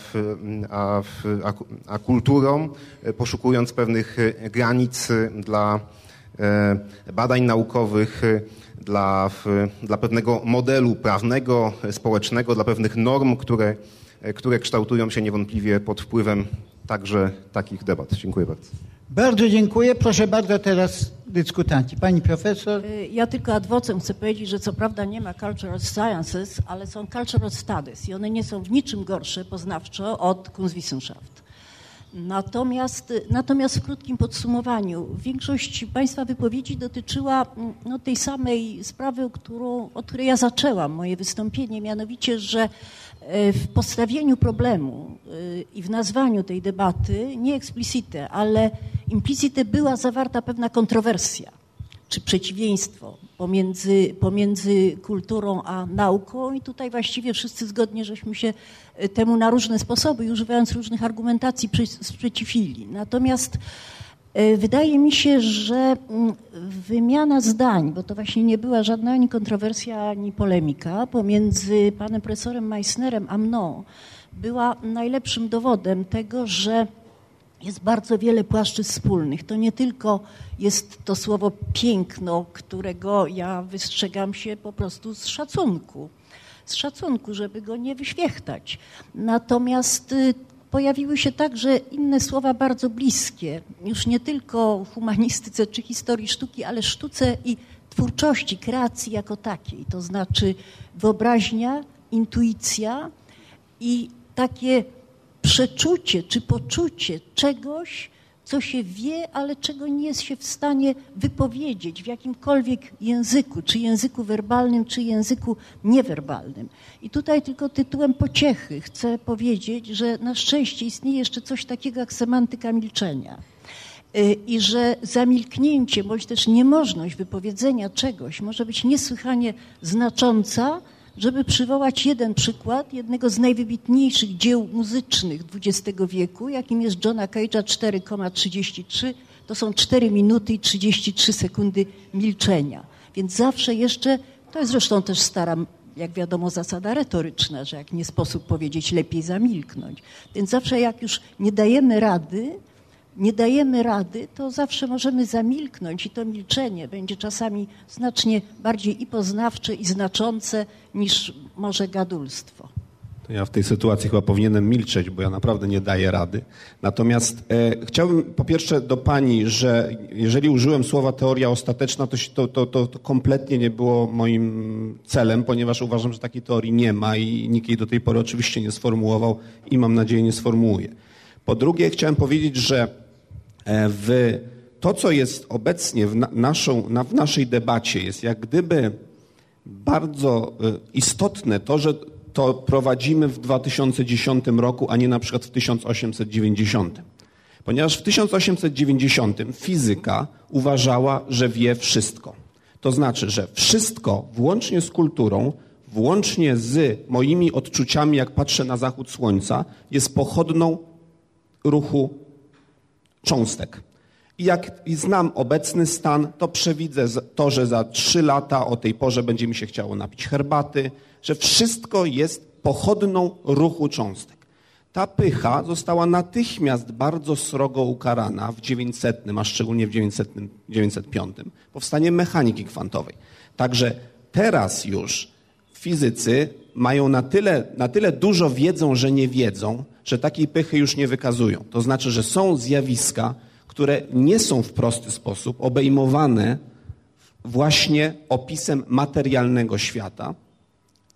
a, a, a kulturą, e, poszukując pewnych e, granic e, dla e, badań naukowych, e, dla, w, dla pewnego modelu prawnego, e, społecznego, dla pewnych norm, które, e, które kształtują się niewątpliwie pod wpływem także takich debat. Dziękuję bardzo. Bardzo dziękuję. Proszę bardzo teraz dyskutanci. Pani profesor. Y, Ja tylko ad vocem chcę powiedzieć, że co prawda nie ma cultural sciences, ale są cultural studies i one nie są w niczym gorsze poznawczo od Kunstwissenschaft. Natomiast, natomiast w krótkim podsumowaniu, większość Państwa wypowiedzi dotyczyła mm, no, tej samej sprawy, o którą, od której ja zaczęłam moje wystąpienie, mianowicie, że e, w postawieniu problemu y, i w nazwaniu tej debaty, nie explicite, ale implicite była zawarta pewna kontrowersja czy przeciwieństwo pomiędzy, pomiędzy kulturą a nauką i tutaj właściwie wszyscy zgodnie żeśmy się e, temu na różne sposoby i używając różnych argumentacji sprzeciwili. Natomiast e, wydaje mi się, że mm, wymiana zdań, bo to właśnie nie była żadna ani kontrowersja, ani polemika pomiędzy panem profesorem Meissnerem a mną była najlepszym dowodem tego, że jest bardzo wiele płaszczyzn wspólnych. To nie tylko jest to słowo piękno, którego ja wystrzegam się po prostu z szacunku. Z szacunku, żeby go nie wyświechtać. Natomiast y, pojawiły się także inne słowa bardzo bliskie, już nie tylko humanistyce czy historii sztuki, ale sztuce i twórczości, kreacji jako takiej. To znaczy wyobraźnia, intuicja i takie przeczucie czy poczucie czegoś, co się wie, ale czego nie jest się w stanie wypowiedzieć w jakimkolwiek języku, czy języku werbalnym, czy języku niewerbalnym. I tutaj tylko tytułem pociechy chcę powiedzieć, że na szczęście istnieje jeszcze coś takiego jak semantyka milczenia. Y, I że zamilknięcie, bądź też niemożność wypowiedzenia czegoś może być niesłychanie znacząca, żeby przywołać jeden przykład jednego z najwybitniejszych dzieł muzycznych XX wieku, jakim jest Johna Cage'a 4,33. To są 4 minuty i 33 sekundy milczenia. Więc zawsze jeszcze, to jest zresztą też stara jak wiadomo, zasada retoryczna, że jak nie sposób powiedzieć, lepiej zamilknąć. Więc zawsze jak już nie dajemy rady, nie dajemy rady, to zawsze możemy zamilknąć i to milczenie będzie czasami znacznie bardziej i poznawcze, i znaczące niż może gadulstwo. To ja w tej sytuacji chyba powinienem milczeć, bo ja naprawdę nie daję rady. Natomiast e, chciałbym po pierwsze do Pani, że jeżeli użyłem słowa teoria ostateczna, to, to, to, to, kompletnie nie było moim celem, ponieważ uważam, że takiej teorii nie ma i nikt jej do tej pory oczywiście nie sformułował i mam nadzieję nie sformułuje. Po drugie chciałem powiedzieć, że w to, co jest obecnie w, na, naszą, na, w naszej debacie, jest jak gdyby bardzo e, istotne to, że to prowadzimy w 2010 roku, a nie na przykład w 1890. Ponieważ w 1890 fizyka uważała, że wie wszystko. To znaczy, że wszystko, włącznie z kulturą, włącznie z moimi odczuciami, jak patrzę na zachód słońca, jest pochodną ruchu cząstek. I jak znam obecny stan, to przewidzę to, że za trzy lata o tej porze będzie mi się chciało napić herbaty, że wszystko jest pochodną ruchu cząstek. Ta pycha została natychmiast bardzo srogo ukarana w 900, a szczególnie w 900, 905, powstanie mechaniki kwantowej. Także teraz już fizycy mają na tyle, na tyle dużo wiedzą, że nie wiedzą, że takiej pychy już nie wykazują. To znaczy, że są zjawiska, które nie są w prosty sposób obejmowane właśnie opisem materialnego świata.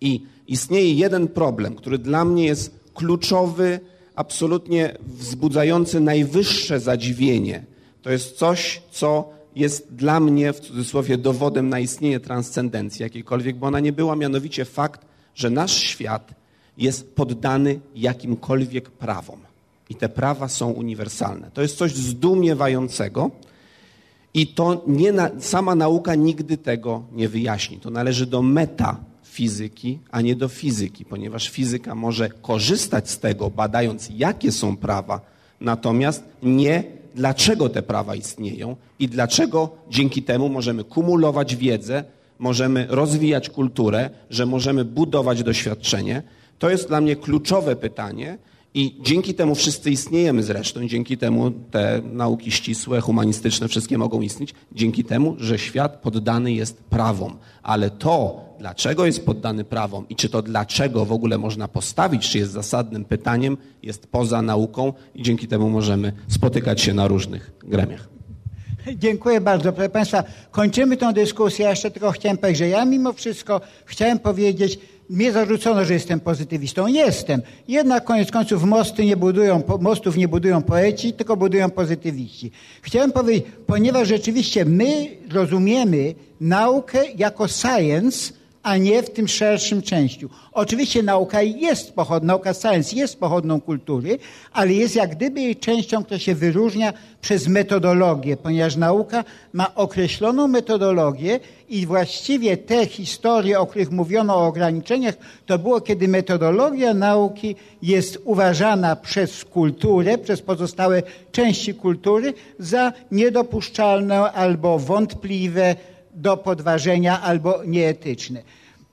I istnieje jeden problem, który dla mnie jest kluczowy, absolutnie wzbudzający najwyższe zadziwienie. To jest coś, co jest dla mnie w cudzysłowie dowodem na istnienie transcendencji jakiejkolwiek, bo ona nie była, mianowicie fakt, że nasz świat jest poddany jakimkolwiek prawom. I te prawa są uniwersalne. To jest coś zdumiewającego i to nie sama nauka nigdy tego nie wyjaśni. To należy do metafizyki, a nie do fizyki, ponieważ fizyka może korzystać z tego, badając jakie są prawa, natomiast nie dlaczego te prawa istnieją i dlaczego dzięki temu możemy kumulować wiedzę, możemy rozwijać kulturę, że możemy budować doświadczenie. To jest dla mnie kluczowe pytanie, i dzięki temu wszyscy istniejemy zresztą, dzięki temu te nauki ścisłe, humanistyczne, wszystkie mogą istnieć, dzięki temu, że świat poddany jest prawom. Ale to, dlaczego jest poddany prawom i czy to dlaczego w ogóle można postawić, czy jest zasadnym pytaniem, jest poza nauką i dzięki temu możemy spotykać się na różnych gremiach. Dziękuję bardzo. Proszę Państwa, kończymy tę dyskusję. Jeszcze tylko chciałem powiedzieć, że ja mimo wszystko chciałem powiedzieć, mnie zarzucono, że jestem pozytywistą. Jestem. Jednak koniec końców mosty nie budują, mostów nie budują poeci, tylko budują pozytywiści. Chciałem powiedzieć, ponieważ rzeczywiście my rozumiemy naukę jako science, a nie w tym szerszym częściu. Oczywiście nauka jest pochodną, nauka science jest pochodną kultury, ale jest jak gdyby jej częścią, która się wyróżnia przez metodologię, ponieważ nauka ma określoną metodologię i właściwie te historie, o których mówiono o ograniczeniach, to było, kiedy metodologia nauki jest uważana przez kulturę, przez pozostałe części kultury za niedopuszczalne albo wątpliwe, do podważenia albo nieetyczne.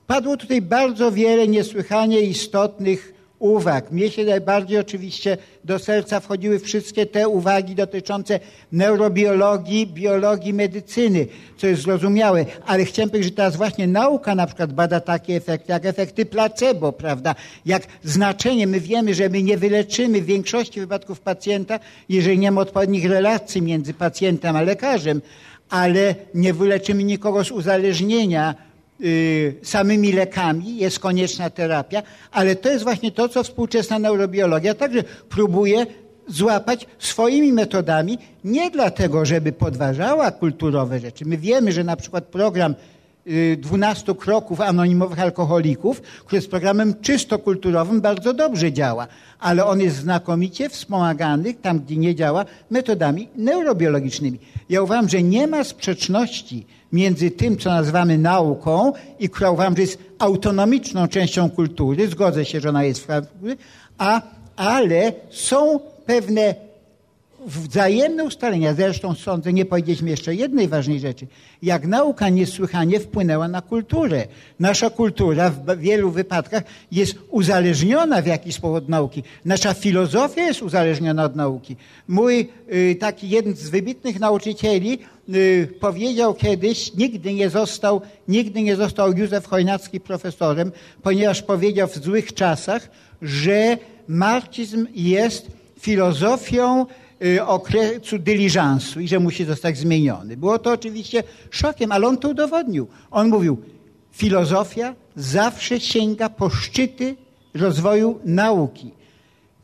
Padło tutaj bardzo wiele niesłychanie istotnych uwag. Mnie się najbardziej oczywiście do serca wchodziły wszystkie te uwagi dotyczące neurobiologii, biologii, medycyny, co jest zrozumiałe. Ale chciałem powiedzieć, że teraz właśnie nauka na przykład bada takie efekty, jak efekty placebo, prawda? Jak znaczenie, my wiemy, że my nie wyleczymy w większości wypadków pacjenta, jeżeli nie ma odpowiednich relacji między pacjentem a lekarzem, ale nie wyleczymy nikogo z uzależnienia y, samymi lekami, jest konieczna terapia, ale to jest właśnie to, co współczesna neurobiologia także próbuje złapać swoimi metodami, nie dlatego, żeby podważała kulturowe rzeczy. My wiemy, że na przykład program 12 y, kroków anonimowych alkoholików, który jest programem czysto kulturowym, bardzo dobrze działa, ale on jest znakomicie wspomagany, tam gdzie nie działa, metodami neurobiologicznymi. Ja uważam, że nie ma sprzeczności między tym, co nazywamy nauką i która uważam, że jest autonomiczną częścią kultury, zgodzę się, że ona jest w a, ale są pewne wzajemne ustalenia, zresztą sądzę, nie powiedzieliśmy jeszcze jednej ważnej rzeczy, jak nauka niesłychanie wpłynęła na kulturę. Nasza kultura w wielu wypadkach jest uzależniona w jakiś sposób od nauki. Nasza filozofia jest uzależniona od nauki. Mój y, taki jeden z wybitnych nauczycieli y, powiedział kiedyś, nigdy nie został, nigdy nie został Józef Chojnacki profesorem, ponieważ powiedział w złych czasach, że marksizm jest filozofią okresu dyliżansu i że musi zostać zmieniony. Było to oczywiście szokiem, ale on to udowodnił. On mówił, filozofia zawsze sięga po szczyty rozwoju nauki.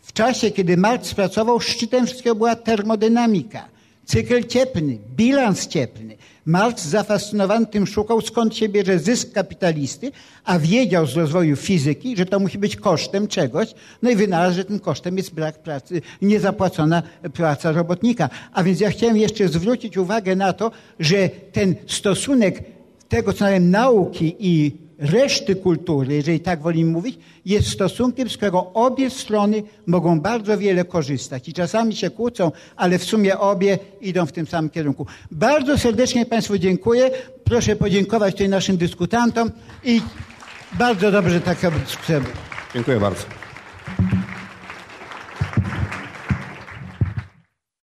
W czasie, kiedy Marx pracował, szczytem wszystkiego była termodynamika, cykl cieplny, bilans cieplny. Marx zafascynowany tym szukał, skąd się bierze zysk kapitalisty, a wiedział z rozwoju fizyki, że to musi być kosztem czegoś, no i wynalazł, że tym kosztem jest brak pracy, niezapłacona praca robotnika. A więc ja chciałem jeszcze zwrócić uwagę na to, że ten stosunek tego, co nazywam nauki i reszty kultury, jeżeli tak wolimy mówić, jest stosunkiem, z którego obie strony mogą bardzo wiele korzystać. I czasami się kłócą, ale w sumie obie idą w tym samym kierunku. Bardzo serdecznie Państwu dziękuję. Proszę podziękować tutaj naszym dyskutantom i bardzo dobrze taka dyskusja. Dziękuję bardzo.